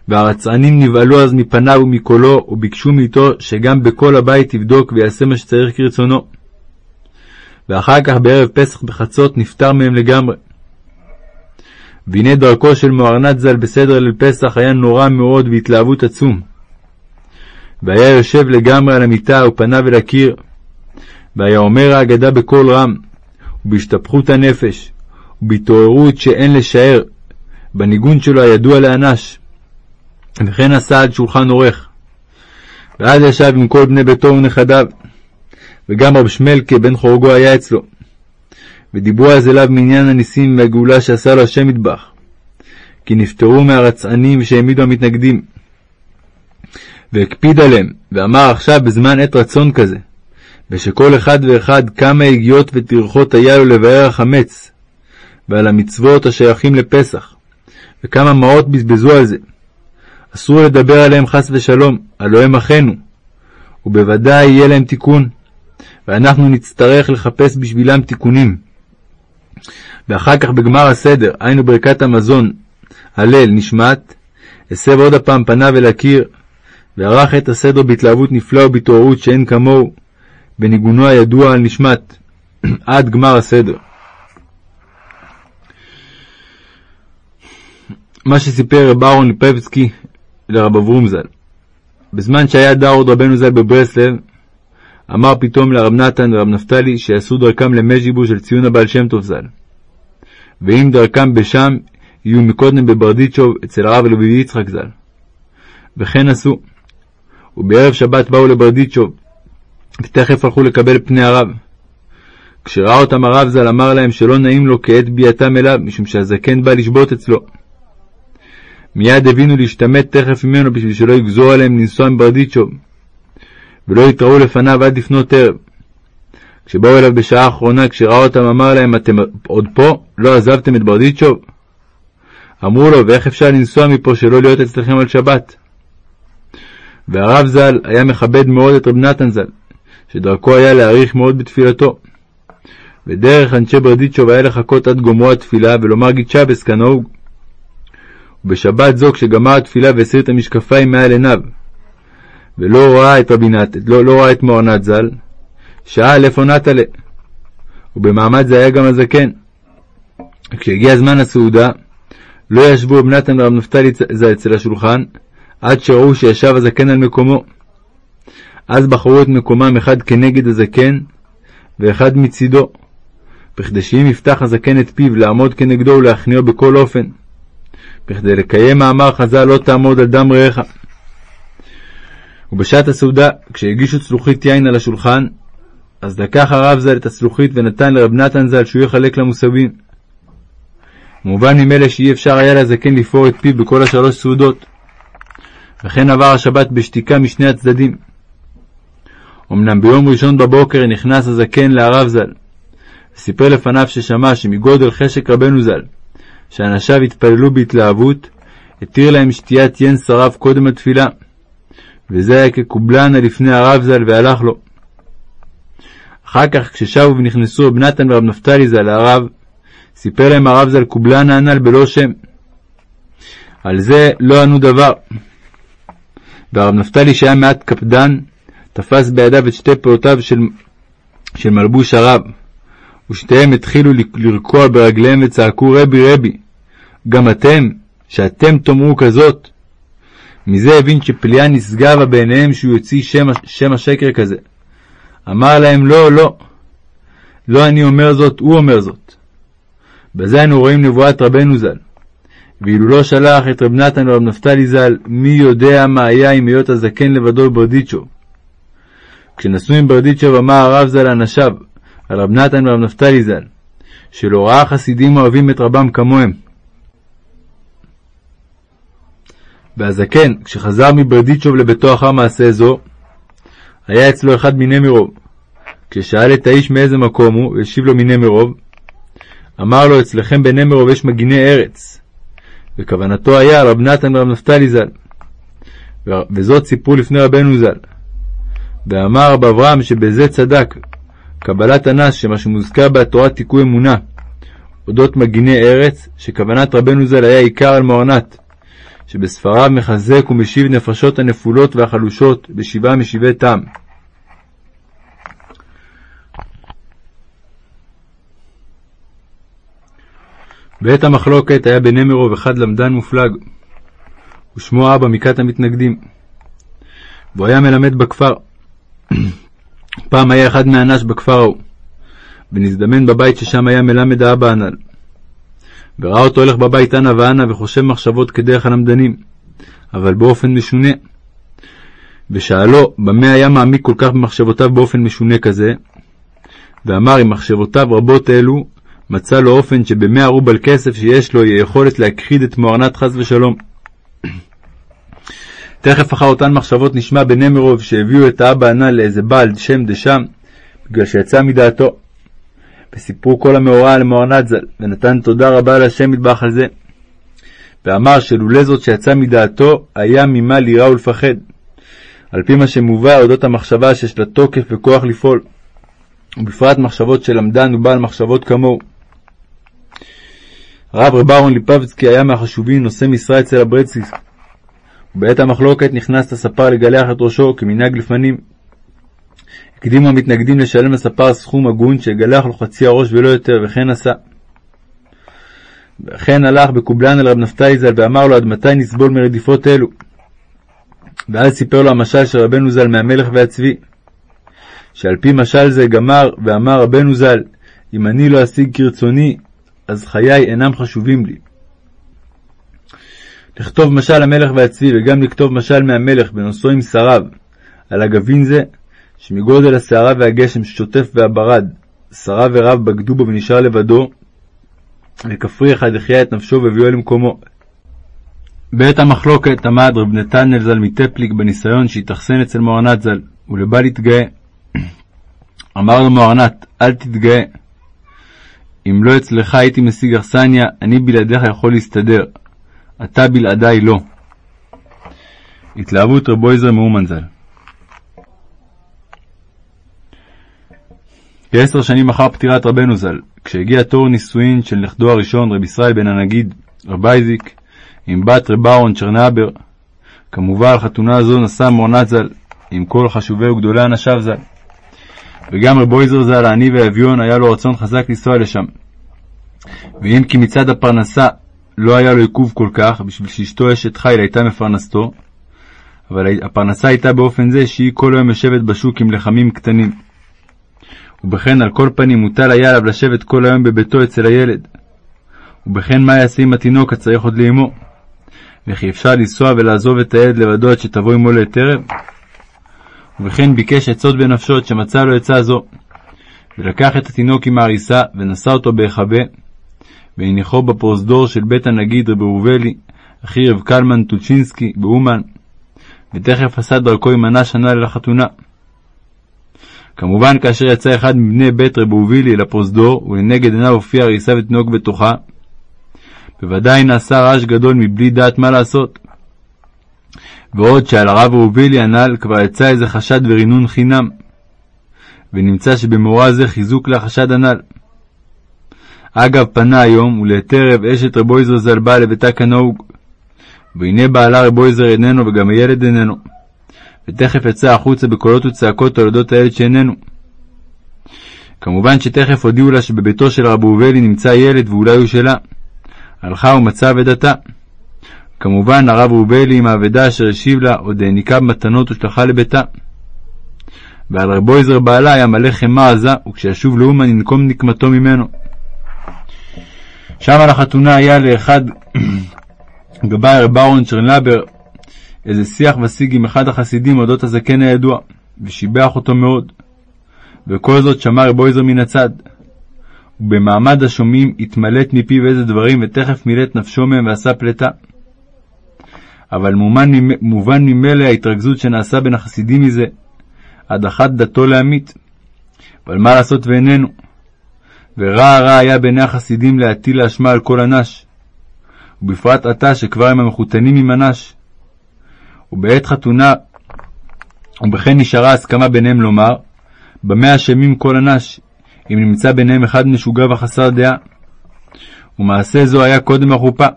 והרצענים נבהלו אז מפניו ומקולו, וביקשו מאיתו שגם בכל הבית יבדוק ויעשה מה שצריך כרצונו. ואחר כך בערב פסח בחצות נפטר מהם לגמרי. והנה דרכו של מוהרנת ז"ל בסדר ליל פסח היה נורא מאוד והתלהבות עצום. והיה יושב לגמרי על המיטה ופניו אל הקיר, והיה אומר ההגדה בקול רם, ובהשתפכות הנפש, ובהתעוררות שאין לשער, בניגון שלו הידוע לאנש. וכן עשה עד שולחן עורך. ואז ישב עם כל בני ביתו ונכדיו, וגם רב שמלכה בן חורגו היה אצלו. ודיברו אז אליו מעניין הניסים והגאולה שעשה לו השם מטבח, כי נפטרו מהרצענים שהעמידו המתנגדים. והקפיד עליהם, ואמר עכשיו בזמן עת רצון כזה, ושכל אחד ואחד כמה הגיעות וטרחות היה לו לבאר החמץ, ועל המצוות השייכים לפסח, וכמה מעות בזבזו על זה. אסור לדבר עליהם חס ושלום, הלא הם אחינו, ובוודאי יהיה להם תיקון, ואנחנו נצטרך לחפש בשבילם תיקונים. ואחר כך בגמר הסדר, היינו ברכת המזון, הלל, נשמת, הסב עוד הפעם פניו אל הקיר, וערך את הסדר בהתלהבות נפלאה ובהתעוררות שאין כמוהו, בניגונו הידוע על נשמת, (clears throat) עד גמר הסדר. מה שסיפר רב אהרון ליפבסקי לרב אברום ז"ל. בזמן שהיה דאוד רבנו ז"ל בברסלב, אמר פתאום לרב נתן ורב נפתלי שיעשו דרכם למז'יבו של ציון הבעל שם טוב ז"ל. ואם דרכם בשם, יהיו מקודם בברדיצ'וב אצל הרב אלובי יצחק ז"ל. וכן עשו. ובערב שבת באו לברדיצ'וב, ותכף הלכו לקבל פני הרב. כשראה אותם הרב ז"ל אמר להם שלא נעים לו כעת ביאתם אליו, משום שהזקן בא לשבות אצלו. מיד הבינו להשתמט תכף ממנו בשביל שלא יגזור עליהם לנסוע עם ברדיצ'וב, ולא יתראו לפניו עד לפנות ערב. כשבאו אליו בשעה האחרונה, כשראה אותם, אמר להם, אתם עוד פה? לא עזבתם את ברדיצ'וב? אמרו לו, ואיך אפשר לנסוע מפה שלא להיות אצלכם על שבת? והרב ז"ל היה מכבד מאוד את רב נתן ז"ל, שדרכו היה להעריך מאוד בתפילתו. ודרך אנשי ברדיצ'וב היה לחכות עד גומרו התפילה ולומר גיד שבס כנהוג. ובשבת זו כשגמר התפילה והסיר את המשקפיים מעל עיניו, ולא ראה את רבי נת, לא, לא ראה את מוהרנת ז"ל, שאל איפה נטלה. ובמעמד זה היה גם הזקן. כשהגיע זמן הסעודה, לא ישבו רב נתן ורב נפתלי ז"ל אצל השולחן, עד שראו שישב הזקן על מקומו. אז בחרו את מקומם אחד כנגד הזקן, ואחד מצידו, בכדי שאם יפתח הזקן את פיו לעמוד כנגדו ולהכניעו בכל אופן, בכדי לקיים מאמר חז"ל לא תעמוד על דם רעך. ובשעת הסעודה, כשהגישו צלוחית יין על השולחן, אז לקח הרב ז"ל את הצלוחית ונתן לרב נתן ז"ל שהוא יחלק למוסבים. מובן ממילא שאי אפשר היה לזקן לפעור את פיו בכל השלוש סעודות. וכן עבר השבת בשתיקה משני הצדדים. אמנם ביום ראשון בבוקר נכנס הזקן להרב ז"ל, וסיפר לפניו ששמע שמגודל חשק רבנו ז"ל, שאנשיו התפללו בהתלהבות, התיר להם שתיית יין שרף קודם התפילה, וזה היה כקובלנה לפני הרב ז"ל והלך לו. אחר כך, כששבו ונכנסו רב נתן ורב נפתלי ז"ל להרב, סיפר להם הרב ז"ל קובלנה הנ"ל בלא שם. על זה לא ענו דבר. והרב נפתלי שהיה מעט קפדן, תפס בידיו את שתי פעותיו של, של מלבוש הרב, ושתיהם התחילו לרקוע ברגליהם וצעקו רבי רבי, גם אתם, שאתם תאמרו כזאת. מזה הבין שפליאה נשגבה בעיניהם שהוא יוציא שם, שם השקר כזה. אמר להם לא, לא, לא אני אומר זאת, הוא אומר זאת. בזה אנו רואים נבואת רבנו ז"ל. ואילו לא שלח את רב נתן ורב נפתלי ז"ל, מי יודע מה היה עם היות הזקן לבדו בברדיצ'וב. כשנסעו עם ברדיצ'וב אמר הרב ז"ל לאנשיו, על רב נתן ורב נפתלי ז"ל, שלא ראה חסידים אוהבים את רבם כמוהם. והזקן, כשחזר מברדיצ'וב לביתו אחר מעשה זו, היה אצלו אחד מנמירוב. כששאל את האיש מאיזה מקום הוא, והשיב לו מנמירוב, אמר לו, אצלכם בנמירוב יש מגיני ארץ. וכוונתו היה רב נתן ורב נפתלי ז"ל. וזאת סיפרו לפני רבנו ז"ל. ואמר רב אברהם שבזה צדק, קבלת אנס, שמה שמוזכר בתורה תיקוי אמונה, אודות מגיני ארץ, שכוונת רבנו ז"ל היה עיקר על מוארנת, שבספריו מחזק ומשיב נפשות הנפולות והחלושות בשבעה משבעי טעם. בעת המחלוקת היה בנמרוב אחד למדן מופלג, ושמו אבא מכת המתנגדים, והוא היה מלמד בכפר. פעם היה אחד מהאנש בכפר ההוא, ונזדמן בבית ששם היה מלמד האבא הנ"ל. וראה אותו הולך בבית אנה ואנה וחושב מחשבות כדרך הלמדנים, אבל באופן משונה. ושאלו, במה היה מעמיק כל כך במחשבותיו באופן משונה כזה? ואמר, אם מחשבותיו רבות אלו, מצא לו אופן שבמאה רובל כסף שיש לו, יהיה יכולת להכחיד את מוארנת חס ושלום. תכף אחר אותן מחשבות נשמע בנמרוב שהביאו את האבא הנ"ל לאיזה בעל שם דשם, בגלל שיצא מדעתו. וסיפרו כל המאורע למוארנת ז"ל, ונתן תודה רבה להשם מטבח על זה. ואמר שלולא זאת שיצא מדעתו, היה ממה ליראה ולפחד. על פי מה שמובא אודות המחשבה שיש לה תוקף וכוח לפעול, ובפרט מחשבות של למדן ובעל מחשבות כמוהו. הרב רב אהרון ליפבצקי היה מהחשובים נושא משרה אצל הברציס, ובעת המחלוקת נכנס לספר לגלח את ראשו כמנהג לפנים. הקדימו המתנגדים לשלם לספר סכום הגון שיגלח לו חצי הראש ולא יותר, וכן עשה. וכן הלך בקובלן אל רב נפתלי ז"ל ואמר לו עד מתי נסבול מרדיפות אלו. ואז סיפר לו המשל של רבנו ז"ל מהמלך והצבי, שעל פי משל זה גמר ואמר רבנו ז"ל, אם אני לא אשיג כרצוני, אז חיי אינם חשובים לי. לכתוב משל המלך והצבי וגם לכתוב משל מהמלך בנושאו עם שריו על הגבין זה, שמגודל הסערה והגשם ששוטף והברד, שרה ורב בגדו בו ונשאר לבדו, וכפרי אחד החיה את נפשו והביאו למקומו. בעת המחלוקת עמד רב נתנאל ז"ל מטפליק בניסיון שהתאכסן אצל מוארנת ז"ל, ולבא להתגאה. (clears throat) אמר לו מוארנת, אל תתגאה. אם לא אצלך הייתי משיג אכסניה, אני בלעדיך יכול להסתדר. אתה בלעדיי לא. התלהבות רבו עזרא מאומן ז"ל כעשר שנים אחר פטירת רבנו ז"ל, כשהגיע תור נישואין של נכדו הראשון, רב ישראל בן הנגיד, רב אייזיק, עם בת רב אהרון צ'רנאבר, כמובן חתונה זו נשא מורנת ז"ל, עם כל חשובי וגדולי אנשיו ז"ל. וגם רב אויזר ז"ל, העני והאביון, היה לו רצון חזק לנסוע לשם. ואם כי מצד הפרנסה לא היה לו עיכוב כל כך, בשביל שאשתו אשת חיל הייתה מפרנסתו, אבל הפרנסה הייתה באופן זה שהיא כל היום יושבת בשוק עם לחמים קטנים. ובכן על כל פנים מוטל היה עליו לשבת כל היום בביתו אצל הילד. ובכן מה יעשה עם התינוק הצריך עוד לאמו? וכי אפשר לנסוע ולעזוב את הילד לבדו עד שתבוא עמו ערב? ובכן ביקש עצות בנפשו עד שמצא לו עצה זו. ולקח את התינוק עם העריסה, ונשא אותו בהיחבא, והניחו בפרוזדור של בית הנגיד רב ראובלי, אחי רב קלמן טוצ'ינסקי באומן, ותכף עשה דרכו עם אנש הנ"ל לחתונה. כמובן כאשר יצא אחד מבני בית רב ראובלי אל הפרוזדור, ולנגד עיניו הופיע הריסה ותינוק בתוכה, בוודאי נעשה רעש גדול מבלי דעת מה לעשות. ועוד שעל הרב ראובילי הנ"ל כבר יצא איזה חשד ורינון חינם, ונמצא שבמאורע זה חיזוק לחשד הנ"ל. אגב, פנה היום, ולהיתרב אשת רבו עזרא ז"ל באה לביתה כנהוג. והנה בעלה רבו עזרא איננו, וגם הילד איננו. ותכף יצא החוצה בקולות וצעקות על אודות הילד שאיננו. כמובן שתכף הודיעו לה שבביתו של רב ראובלי נמצא ילד ואולי הוא שלה. הלכה ומצאה אבדתה. כמובן הרב ראובלי עם האבדה אשר השיב לה, עוד העניקה במתנות ושלחה לביתה. ועל רבו עזר בעלה היה מלא חמאה עזה, וכשישוב לאומן ינקום נקמתו ממנו. שם על החתונה היה לאחד גבאי רב אהרון צ'רנלבר איזה שיח ושיג עם אחד החסידים אודות הזקן הידוע, ושיבח אותו מאוד. וכל זאת שמע רב עזר מן הצד. ובמעמד השומעים התמלט מפיו איזה דברים, ותכף מילט נפשו מהם ועשה פלטה. אבל מובן, מובן ממילא ההתרכזות שנעשה בין החסידים מזה, הדחת דתו להמית. אבל מה לעשות ואיננו? ורע רע היה בעיני החסידים להטיל האשמה על כל אנש, ובפרט עתה שכבר הם המחותנים עם אנש. ובעת חתונה, ובכן נשארה הסכמה ביניהם לומר, במה אשמים כל אנש, אם נמצא ביניהם אחד משוגע וחסר דעה. ומעשה זו היה קודם החופה.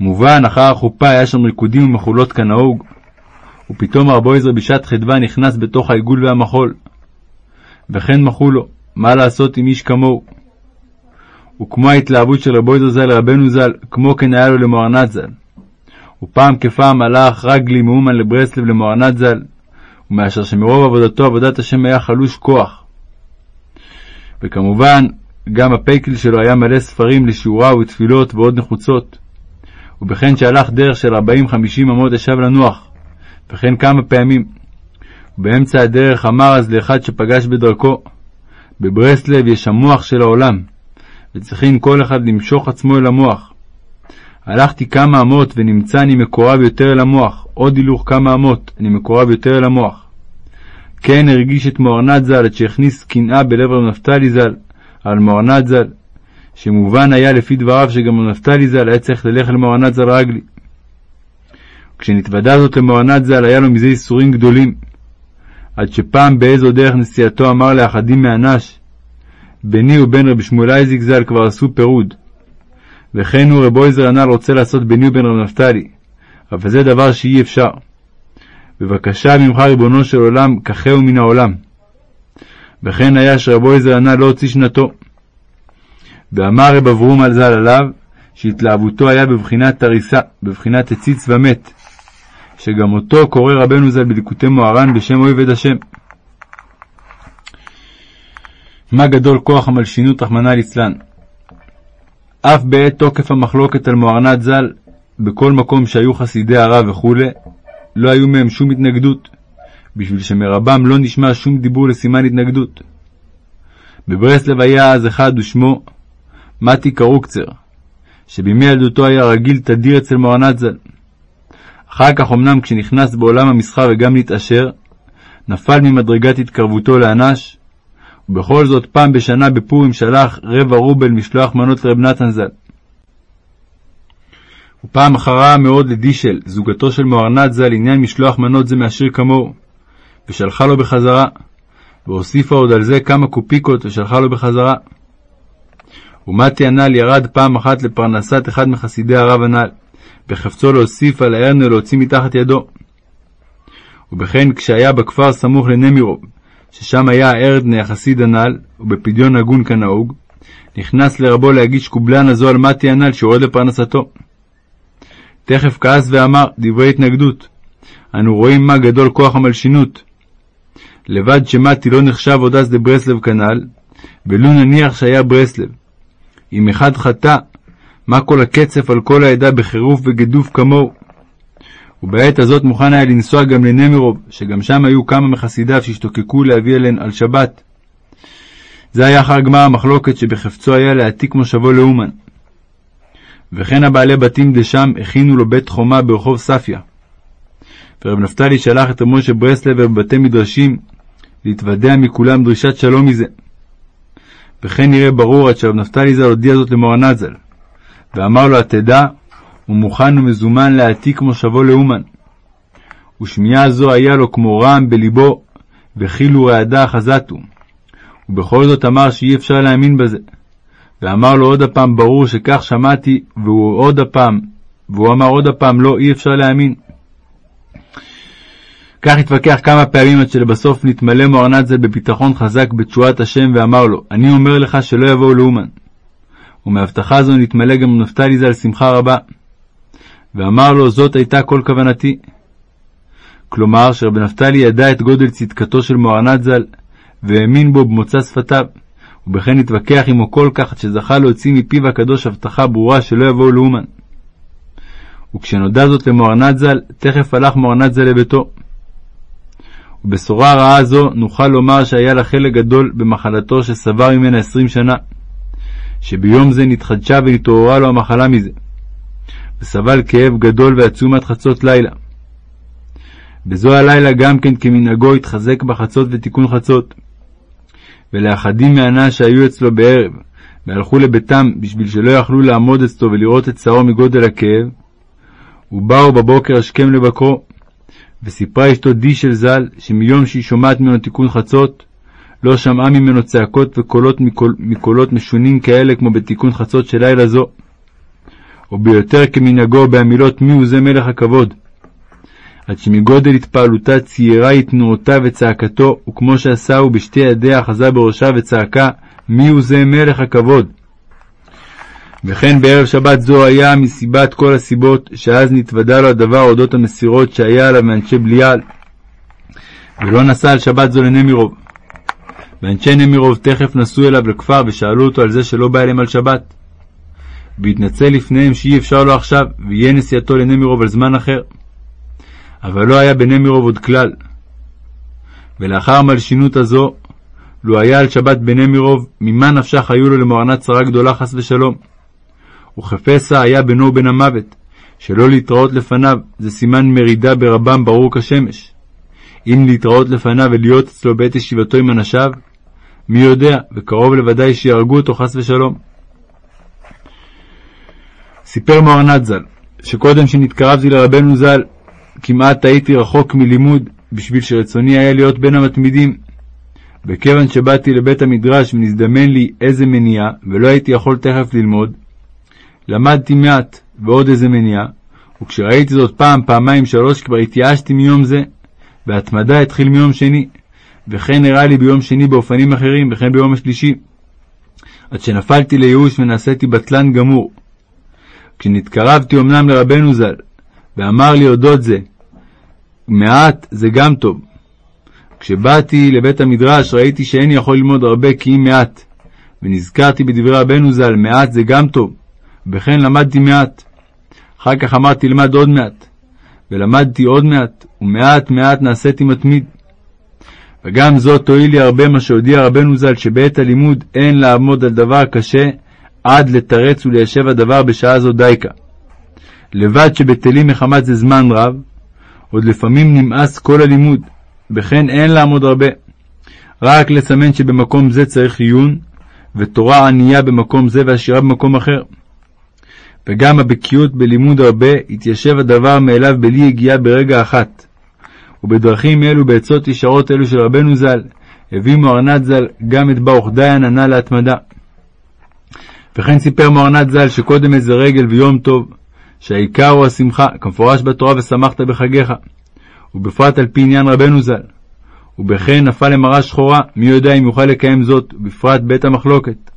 מובן, אחר החופה היה שם ריקודים ומחולות כנהוג, ופתאום רבו עזרא בשעת חדווה נכנס בתוך העיגול והמחול. וכן מחו לו, מה לעשות עם איש כמוהו? וכמו ההתלהבות של רבו עזרא ז"ל לרבנו ז"ל, כמו כן היה לו למוהרנת ז"ל. ופעם כפעם הלך רגלי מאומן לברסלב למוהרנת ז"ל, ומאשר שמרוב עבודתו עבודת השם היה חלוש כוח. וכמובן, גם הפייקל שלו היה מלא ספרים לשיעורה ותפילות ועוד נחוצות. ובכן שהלך דרך של ארבעים חמישים אמות ישב לנוח, וכן כמה פעמים. ובאמצע הדרך אמר אז לאחד שפגש בדרכו, בברסלב יש המוח של העולם, וצריכים כל אחד למשוך עצמו אל המוח. הלכתי כמה אמות ונמצא אני מקורב יותר אל המוח, עוד הילוך כמה אמות, אני מקורב יותר אל המוח. כן הרגיש את מוארנת ז"ל עד שהכניס קנאה בלב רב נפתלי ז"ל על מוארנת ז"ל, שמובן היה לפי דבריו שגם רב נפתלי ז"ל היה צריך ללכת למוארנת ז"ל רגלי. כשנתוודע זאת למוארנת ז"ל היה לו מזה ייסורים גדולים, עד שפעם באיזו דרך נסיעתו אמר לאחדים מאנש, ביני ובין רבי שמואל אייזיק ז"ל כבר עשו פירוד. וכן הוא רב עזר הנ"ל רוצה לעשות ביני ובין רב נפתלי, אבל זה דבר שאי אפשר. בבקשה ממך ריבונו של עולם, קחהו מן העולם. וכן היה שרבו עזר הנ"ל לא הוציא שנתו. ואמר רב אברום על ז"ל עליו, שהתלהבותו היה בבחינת תריסה, בבחינת הציץ ומת, שגם אותו קורא רבנו ז"ל בליקוטי מוהר"ן בשם אויב השם. מה גדול כוח המלשינות, רחמנא ליצלן. אף בעת תוקף המחלוקת על מוהרנת ז"ל, בכל מקום שהיו חסידי הרב וכו', לא היו מהם שום התנגדות, בשביל שמרבם לא נשמע שום דיבור לסימן התנגדות. בברסלב היה אז אחד ושמו מתי קרוקצר, שבימי ילדותו היה רגיל תדיר אצל מוהרנת ז"ל. אחר כך אמנם כשנכנס בעולם המסחר וגם נתעשר, נפל ממדרגת התקרבותו לאנש, ובכל זאת פעם בשנה בפורים שלח רבע רובל משלוח מנות לרב נתן ז"ל. ופעם אחרה מאוד לדישל, זוגתו של מוהרנת ז"ל, עניין משלוח מנות זה מעשיר כמוהו, ושלחה לו בחזרה, והוסיפה עוד על זה כמה קופיקות ושלחה לו בחזרה. ומתי הנ"ל ירד פעם אחת לפרנסת אחד מחסידי הרב הנ"ל, וחפצו להוסיף על הארנר להוציא מתחת ידו. ובכן, כשהיה בכפר סמוך לנמירוב, ששם היה הארדנה החסיד הנ"ל, ובפדיון הגון כנהוג, נכנס לרבו להגיש קובלן הזו על מתי הנ"ל שיורד לפרנסתו. תכף כעס ואמר דברי התנגדות. אנו רואים מה גדול כוח המלשינות. לבד שמתי לא נחשב עוד אז לברסלב כנ"ל, ולו נניח שהיה ברסלב. אם אחד חטא, מה כל הקצף על כל העדה בחירוף וגדוף כמוהו? ובעת הזאת מוכן היה לנסוע גם לנמירוב, שגם שם היו כמה מחסידיו שהשתוקקו להביא אליהן על שבת. זה היה אחר גמר המחלוקת שבחפצו היה להעתיק מושבו לאומן. וכן הבעלי בתים דשם הכינו לו בית חומה ברחוב ספיה. ורב נפתלי שלח את משה ברסלבר בבתי מדרשים להתוודע מכולם דרישת שלום מזה. וכן נראה ברור עד שרב נפתלי ז"ל הודיע זאת למוהרנת ז"ל, ואמר לו התדע, הוא מוכן ומזומן להעתיק מושבו לאומן. ושמיעה זו היה לו כמו רעם בלבו, וכאילו רעדה אחזתו. ובכל זאת אמר שאי אפשר להאמין בזה. ואמר לו עוד הפעם ברור שכך שמעתי, והוא עוד הפעם, והוא אמר עוד הפעם לא, אי אפשר להאמין. כך התווכח כמה פעמים עד שלבסוף נתמלא מוארנצל בביטחון חזק בתשועת השם ואמר לו, אני אומר לך שלא יבואו לאומן. ומהבטחה זו נתמלא גם נפתלי ז"ל שמחה רבה. ואמר לו, זאת הייתה כל כוונתי. כלומר, שרבי נפתלי ידע את גודל צדקתו של מוארנת ז"ל, והאמין בו במוצא שפתיו, ובכן התווכח עמו כל כך עד שזכה להוציא מפיו הקדוש הבטחה ברורה שלא יבואו לאומן. וכשנודע זאת למוהרנת ז"ל, תכף הלך מוהרנת ז"ל לביתו. ובשורה רעה זו נוכל לומר שהיה לה חלק גדול במחלתו שסבר ממנה עשרים שנה, שביום זה נתחדשה ונתעוררה לו המחלה מזה, וסבל כאב גדול ועצום עד חצות לילה. בזו הלילה גם כן כמנהגו התחזק בחצות ותיקון חצות. ולאחדים מהנאה שהיו אצלו בערב, והלכו לביתם בשביל שלא יכלו לעמוד אצלו ולראות את צערו מגודל הכאב, ובאו בבוקר השכם לבקרו, וסיפרה אשתו די של ז"ל, שמיום שהיא שומעת ממנו תיקון חצות, לא שמעה ממנו צעקות וקולות מקול, מקולות משונים כאלה כמו בתיקון חצות של לילה זו. וביותר כמנהגו בהמילות מי הוא זה מלך הכבוד. עד שמגודל התפעלותה ציירה היא תנועותיו וצעקתו, וכמו שעשהו בשתי ידיה אחזה בראשה וצעקה, מי הוא זה מלך הכבוד. וכן בערב שבת זו היה מסיבת כל הסיבות, שאז נתוודע לו הדבר אודות המסירות שהיה עליו מאנשי בליעל, ולא נסע על שבת זו לנמירוב. ואנשי נמירוב תכף נסעו אליו לכפר ושאלו אותו על זה שלא בא אליהם על שבת. והתנצל לפניהם שאי אפשר לו עכשיו, ויהיה נסיעתו לנמירוב על זמן אחר. אבל לא היה בנמירוב עוד כלל. ולאחר המלשינות הזו, לו היה על שבת בנמירוב, ממה נפשך היו לו למוענת צרה גדולה חס ושלום. וכפסע היה בינו ובין המוות, שלא להתראות לפניו, זה סימן מרידה ברבם ברור כשמש. אם להתראות לפניו ולהיות אצלו בעת ישיבתו עם אנשיו, מי יודע, וקרוב לוודאי שיהרגו אותו חס ושלום. סיפר מוהרנת ז"ל, שקודם שנתקרבתי לרבנו ז"ל, כמעט הייתי רחוק מלימוד, בשביל שרצוני היה להיות בין המתמידים. וכיוון שבאתי לבית המדרש ונזדמן לי איזה מניעה, ולא הייתי יכול תכף ללמוד, למדתי מעט ועוד איזה מניעה, וכשראיתי זאת פעם, פעמיים, שלוש, כבר התייאשתי מיום זה, והתמדה התחיל מיום שני, וכן הראה לי ביום שני באופנים אחרים, וכן ביום השלישי. עד שנפלתי לייאוש ונעשיתי בטלן גמור. כשנתקרבתי אמנם לרבנו ז"ל, ואמר לי אודות זה, מעט זה גם טוב. כשבאתי לבית המדרש ראיתי שאין יכול ללמוד הרבה כי אם מעט, ונזכרתי בדברי רבנו ז"ל, מעט זה גם טוב, וכן למדתי מעט. אחר כך אמרתי למד עוד מעט, ולמדתי עוד מעט, ומעט מעט נעשיתי מתמיד. וגם זאת תועיל לי הרבה מה שהודיע רבנו ז"ל, שבעת הלימוד אין לעמוד על דבר קשה עד לתרץ וליישב הדבר בשעה זו דייקה. לבד שבטלים מחמת זה זמן רב, עוד לפעמים נמאס כל הלימוד, וכן אין לעמוד הרבה. רק לסמן שבמקום זה צריך עיון, ותורה ענייה במקום זה ועשירה במקום אחר. וגם הבקיאות בלימוד הרבה, התיישב הדבר מאליו בלי יגיעה ברגע אחת. ובדרכים אלו, בעצות ישרות אלו של רבנו ז"ל, הביא מוארנת ז"ל גם את ברוך דיין ענה להתמדה. וכן סיפר מוארנת ז"ל שקודם איזה רגל ויום טוב, שהעיקר הוא השמחה, כמפורש בתורה ושמחת בחגיך, ובפרט על פי עניין רבנו ז"ל. ובכן נפל למראה שחורה, מי יודע אם יוכל לקיים זאת, ובפרט בית המחלוקת.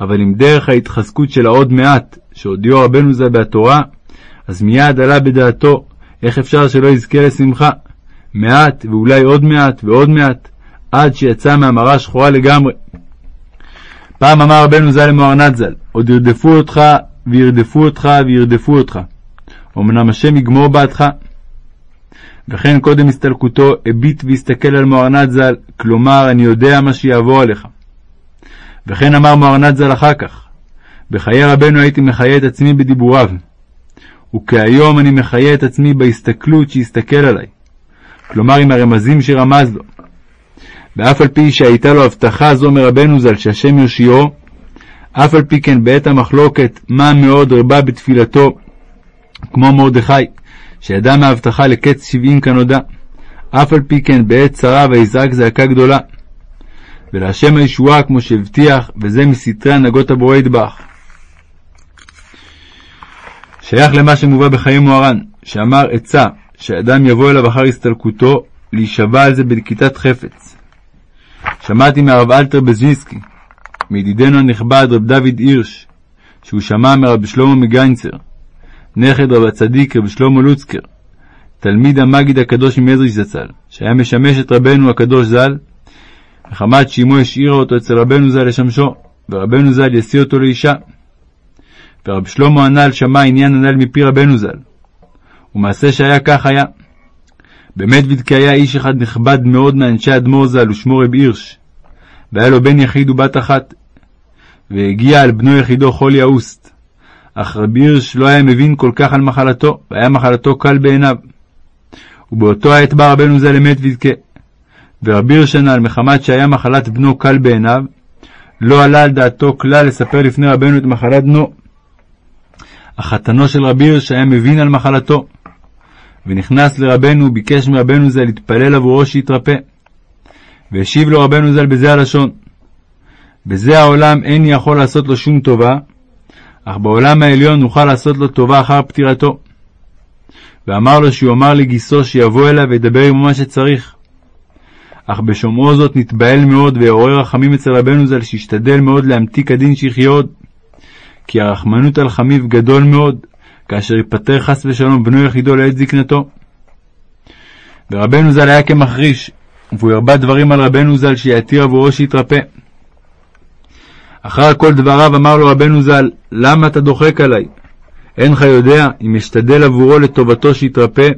אבל אם דרך ההתחזקות של העוד מעט, שהודיעו רבנו ז"ל בהתורה, אז מיד עלה בדעתו, איך אפשר שלא יזכה לשמחה? מעט, ואולי עוד מעט, ועוד מעט, עד שיצא מהמראה שחורה לגמרי. פעם אמר רבנו ז"ל למוהרנת ז"ל, עוד ירדפו אותך וירדפו אותך וירדפו אותך. אמנם השם יגמור בעדך. וכן קודם הסתלקותו הביט והסתכל על מוהרנת ז"ל, כלומר, אני יודע מה שיעבור עליך. וכן אמר מוהרנת ז"ל אחר כך, בחיי רבנו הייתי מחיה את עצמי בדיבוריו, וכהיום אני מחיה את עצמי בהסתכלות שהסתכל עליי, כלומר עם הרמזים שרמז לו. ואף על פי שהייתה לו הבטחה זו מרבנו ז"ל שהשם יושיעו, אף על פי כן בעת המחלוקת מה מאוד רבה בתפילתו, כמו מרדכי, שידע מהבטחה לקץ שבעים כנודע, אף על פי כן בעת צרה ויזעק זעקה גדולה. ולהשם הישועה כמו שהבטיח, וזה מסתרי הנהגות הבורא ידבח. שייך למה שמובא בחיי מוהר"ן, שאמר עצה שאדם יבוא אליו אחר הסתלקותו, להישבע על זה בנקיטת חפץ. שמעתי מהרב אלתר בז'ינסקי, מידידנו הנכבד רב דוד הירש, שהוא שמע מרב שלמה מגיינצר, נכד רב הצדיק רב שלמה לוצקר, תלמיד המגיד הקדוש ממזריש זצ"ל, שהיה משמש את רבנו הקדוש ז"ל, מחמת שאמו השאירה אותו אצל רבנו ז"ל לשמשו, ורבנו ז"ל ישיא אותו לאישה. ורב שלמה הנ"ל שמע עניין הנ"ל מפי רבנו ז"ל, ומעשה שהיה כך היה. באמת וידקה היה איש אחד נכבד מאוד מאנשי אדמו"ר ז"ל, ושמו רב הירש, והיה לו בן יחיד ובת אחת, והגיע על בנו יחידו חולי האוסט. אך רבי הירש לא היה מבין כל כך על מחלתו, והיה מחלתו קל בעיניו. ובאותו העת בא רבנו ז"ל אמת וידקה. ורבי הירש הנ"ל, מחמת שהיה מחלת בנו קל בעיניו, לא עלה על דעתו כלל לספר לפני רבנו את מחלת בנו. אך חתנו של רבי הירש היה מבין על מחלתו, ונכנס לרבנו וביקש מרבנו ז"ל להתפלל עבורו שיתרפא. והשיב לו רבנו ז"ל בזה הלשון: בזה העולם אין יכול לעשות לו שום טובה, אך בעולם העליון נוכל לעשות לו טובה אחר פטירתו. ואמר לו שהוא אמר לגיסו שיבוא אליו וידבר עמו מה שצריך. אך בשומעו זאת נתבהל מאוד ויעורר רחמים אצל רבנו ז"ל שישתדל מאוד להמתיק הדין שיחיה עוד. כי הרחמנות על חמיו גדול מאוד, כאשר ייפטר חס ושלום בנו יחידו לעת זקנתו. ורבנו ז"ל היה כמחריש, והוא הרבה דברים על רבנו ז"ל שיתיר עבורו שיתרפא. אחר כל דבריו אמר לו רבנו ז"ל, למה אתה דוחק עלי? אינך יודע, אם אשתדל עבורו לטובתו שיתרפא,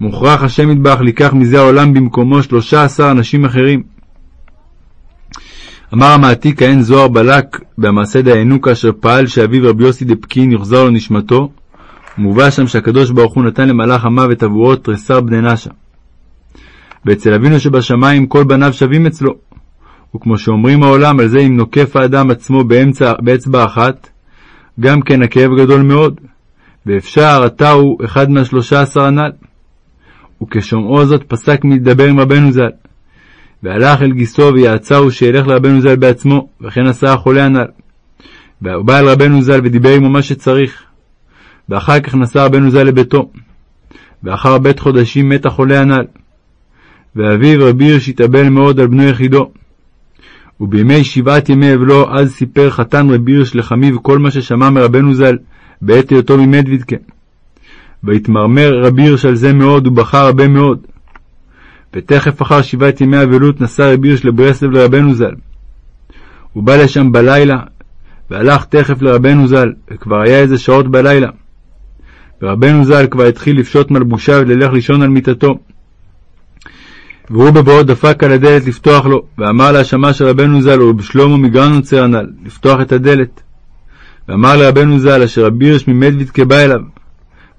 מוכרח השם יתברך לקח מזה העולם במקומו שלושה עשר אנשים אחרים. אמר המעתיק האין זוהר בלק במעשה דיינו כאשר פעל שאביו רבי יוסי דפקין יוחזר לו נשמתו, מובא שם שהקדוש ברוך הוא נתן למלאך המוות עבורו תריסר בני נשה. ואצל אבינו שבשמיים כל בניו שווים אצלו. וכמו שאומרים העולם על זה אם נוקף האדם עצמו באמצע, באצבע אחת, גם כן הכאב גדול מאוד, ואפשר עתה הוא אחד מהשלושה עשר הנ"ל. וכשומעו זאת פסק מלדבר עם רבנו ז"ל. והלך אל גיסו ויעצהו שילך לרבנו ז"ל בעצמו, וכן עשה החולה הנ"ל. ובא אל רבנו ז"ל ודיבר עמו מה שצריך. ואחר כך נסע רבנו ז"ל לביתו. ואחר בית חודשים מת החולה הנ"ל. ואביו רבי הירש התאבל מאוד על בנו יחידו. ובימי שבעת ימי אבלו אז סיפר חתן רבי הירש לחמיו כל מה ששמע מרבנו ז"ל בעת היותו ממדוידקה. והתמרמר רבי הירש על זה מאוד ובכה הרבה מאוד. ותכף אחר שבעת ימי אבלות נסע רבי הירש לברסלב לרבנו ז"ל. הוא בא לשם בלילה, והלך תכף לרבנו ז"ל, וכבר היה איזה שעות בלילה. ורבנו ז"ל כבר התחיל לפשוט מלבושיו וללך לישון על מיטתו. והוא בבואו דפק על הדלת לפתוח לו, ואמר להשמה של רבנו ז"ל ורב שלמה מגרנוצר הנ"ל, לפתוח את הדלת. ואמר לרבנו ז"ל, אשר רבי הירש ממדוידקה בא אליו,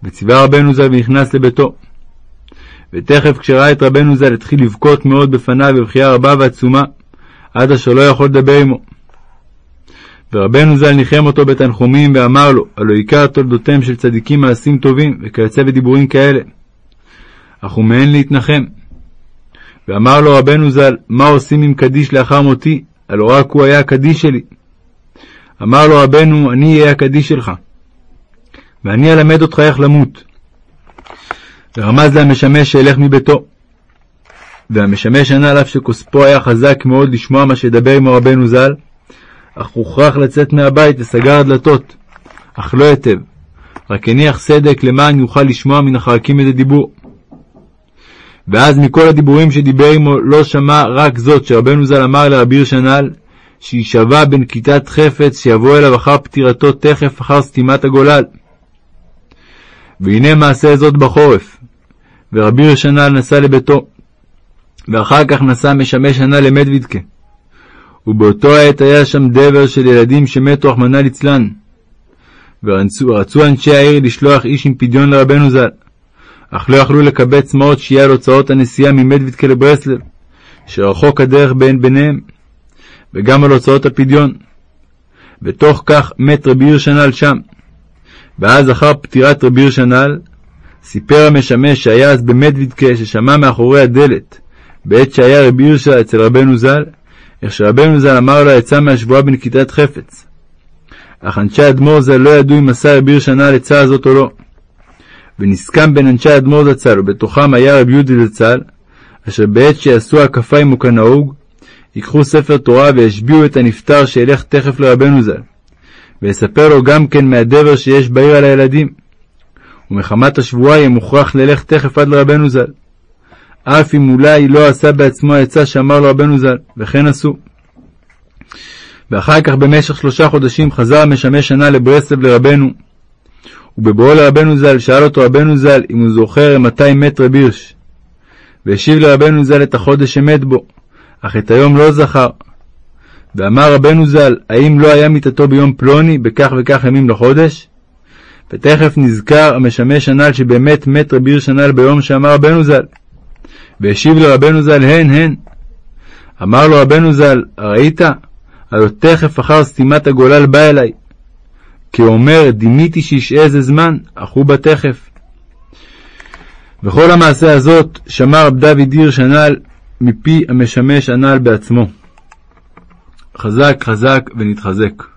וציווה רבנו ז"ל ונכנס לביתו. ותכף כשראה את רבנו ז"ל התחיל לבכות מאוד בפניו בבכייה רבה ועצומה, עד אשר לא יכול לדבר עמו. ורבנו ז"ל ניחם אותו בתנחומים ואמר לו, הלא עיקר תולדותיהם של צדיקים מעשים טובים, וכיוצא בדיבורים כאלה. אך הוא מעין להתנחם. ואמר לו רבנו ז"ל, מה עושים עם קדיש לאחר מותי? הלא רק הוא היה הקדיש שלי. אמר לו רבנו, אני אהיה הקדיש שלך. ואני אלמד אותך איך למות. ורמז למשמש שילך מביתו. והמשמש ענה על אף שכוספו היה חזק מאוד לשמוע מה שידבר עם רבנו ז"ל, אך הוכרח לצאת מהבית וסגר הדלתות, אך לא היטב, רק הניח סדק למען יוכל לשמוע מן החרקים איזה דיבור. ואז מכל הדיבורים שדיבר עמו לא שמע רק זאת שרבנו ז"ל אמר לרבי הירש הנ"ל, שיישבע בנקיטת חפץ שיבוא אליו אחר פטירתו תכף אחר סתימת הגולל. והנה מעשה זאת בחורף. ורבי הירש הנ"ל נסע לביתו, ואחר כך נסע משמש הנ"ל למדוידקה. ובאותו העת היה שם דבר של ילדים שמתו רחמנא ליצלן. ורצו אנשי העיר לשלוח איש עם פדיון לרבנו ז"ל, אך לא יכלו לקבץ מעות שיהיה על הוצאות הנסיעה ממדוידקה לברסלב, שרחוק הדרך בין ביניהם, וגם על הוצאות הפדיון. בתוך כך מת רבי הירש הנ"ל שם. ואז אחר פטירת רבי הירש הנ"ל, סיפר המשמש שהיה אז במדוידקה, ששמע מאחורי הדלת, בעת שהיה רבי הירש אצל רבנו ז"ל, איך שרבנו ז"ל אמר לו יצא מהשבועה בנקיטת חפץ. אך אנשי אדמו"ר ז"ל לא ידעו אם עשה רבי הירש הנ"ל עצה הזאת או לא. ונסכם בין אנשי אדמו"ר זצ"ל, ובתוכם היה רבי יהודי זצ"ל, אשר בעת שיעשו הקפה עמו כנהוג, ייקחו ספר תורה וישביעו את הנפטר שילך תכף לרבנו ז"ל, ויספר לו גם כן מהדבר שיש בעיר על הילדים. ומחמת השבועה יהיה מוכרח ללך תכף עד לרבנו ז"ל. אף אם אולי לא עשה בעצמו העצה שאמר לו רבנו ז"ל, וכן עשו. ואחר כך במשך שלושה חודשים חזר המשמש שנה לברסלב לרבנו, ובבואו לרבנו ז"ל שאל אותו רבנו ז"ל אם הוא זוכר מתי מת רב הירש. והשיב לרבנו ז"ל את החודש שמת בו, אך את היום לא זכר. ואמר רבנו ז"ל, האם לא היה מיתתו ביום פלוני, בכך וכך ימים לחודש? ותכף נזכר המשמש הנ"ל שבאמת מת רבי הירש הנ"ל ביום שאמר רבנו ז"ל. והשיב לרבנו ז"ל, הן, הן. אמר לו רבנו ז"ל, ראית? הלא תכף אחר סתימת הגולל בא אלי. כי אומר, דימיתי שישעה איזה זמן, אך הוא בא תכף. וכל המעשה הזאת שמע רב דוד הירש הנ"ל מפי המשמש הנ"ל בעצמו. חזק חזק ונתחזק.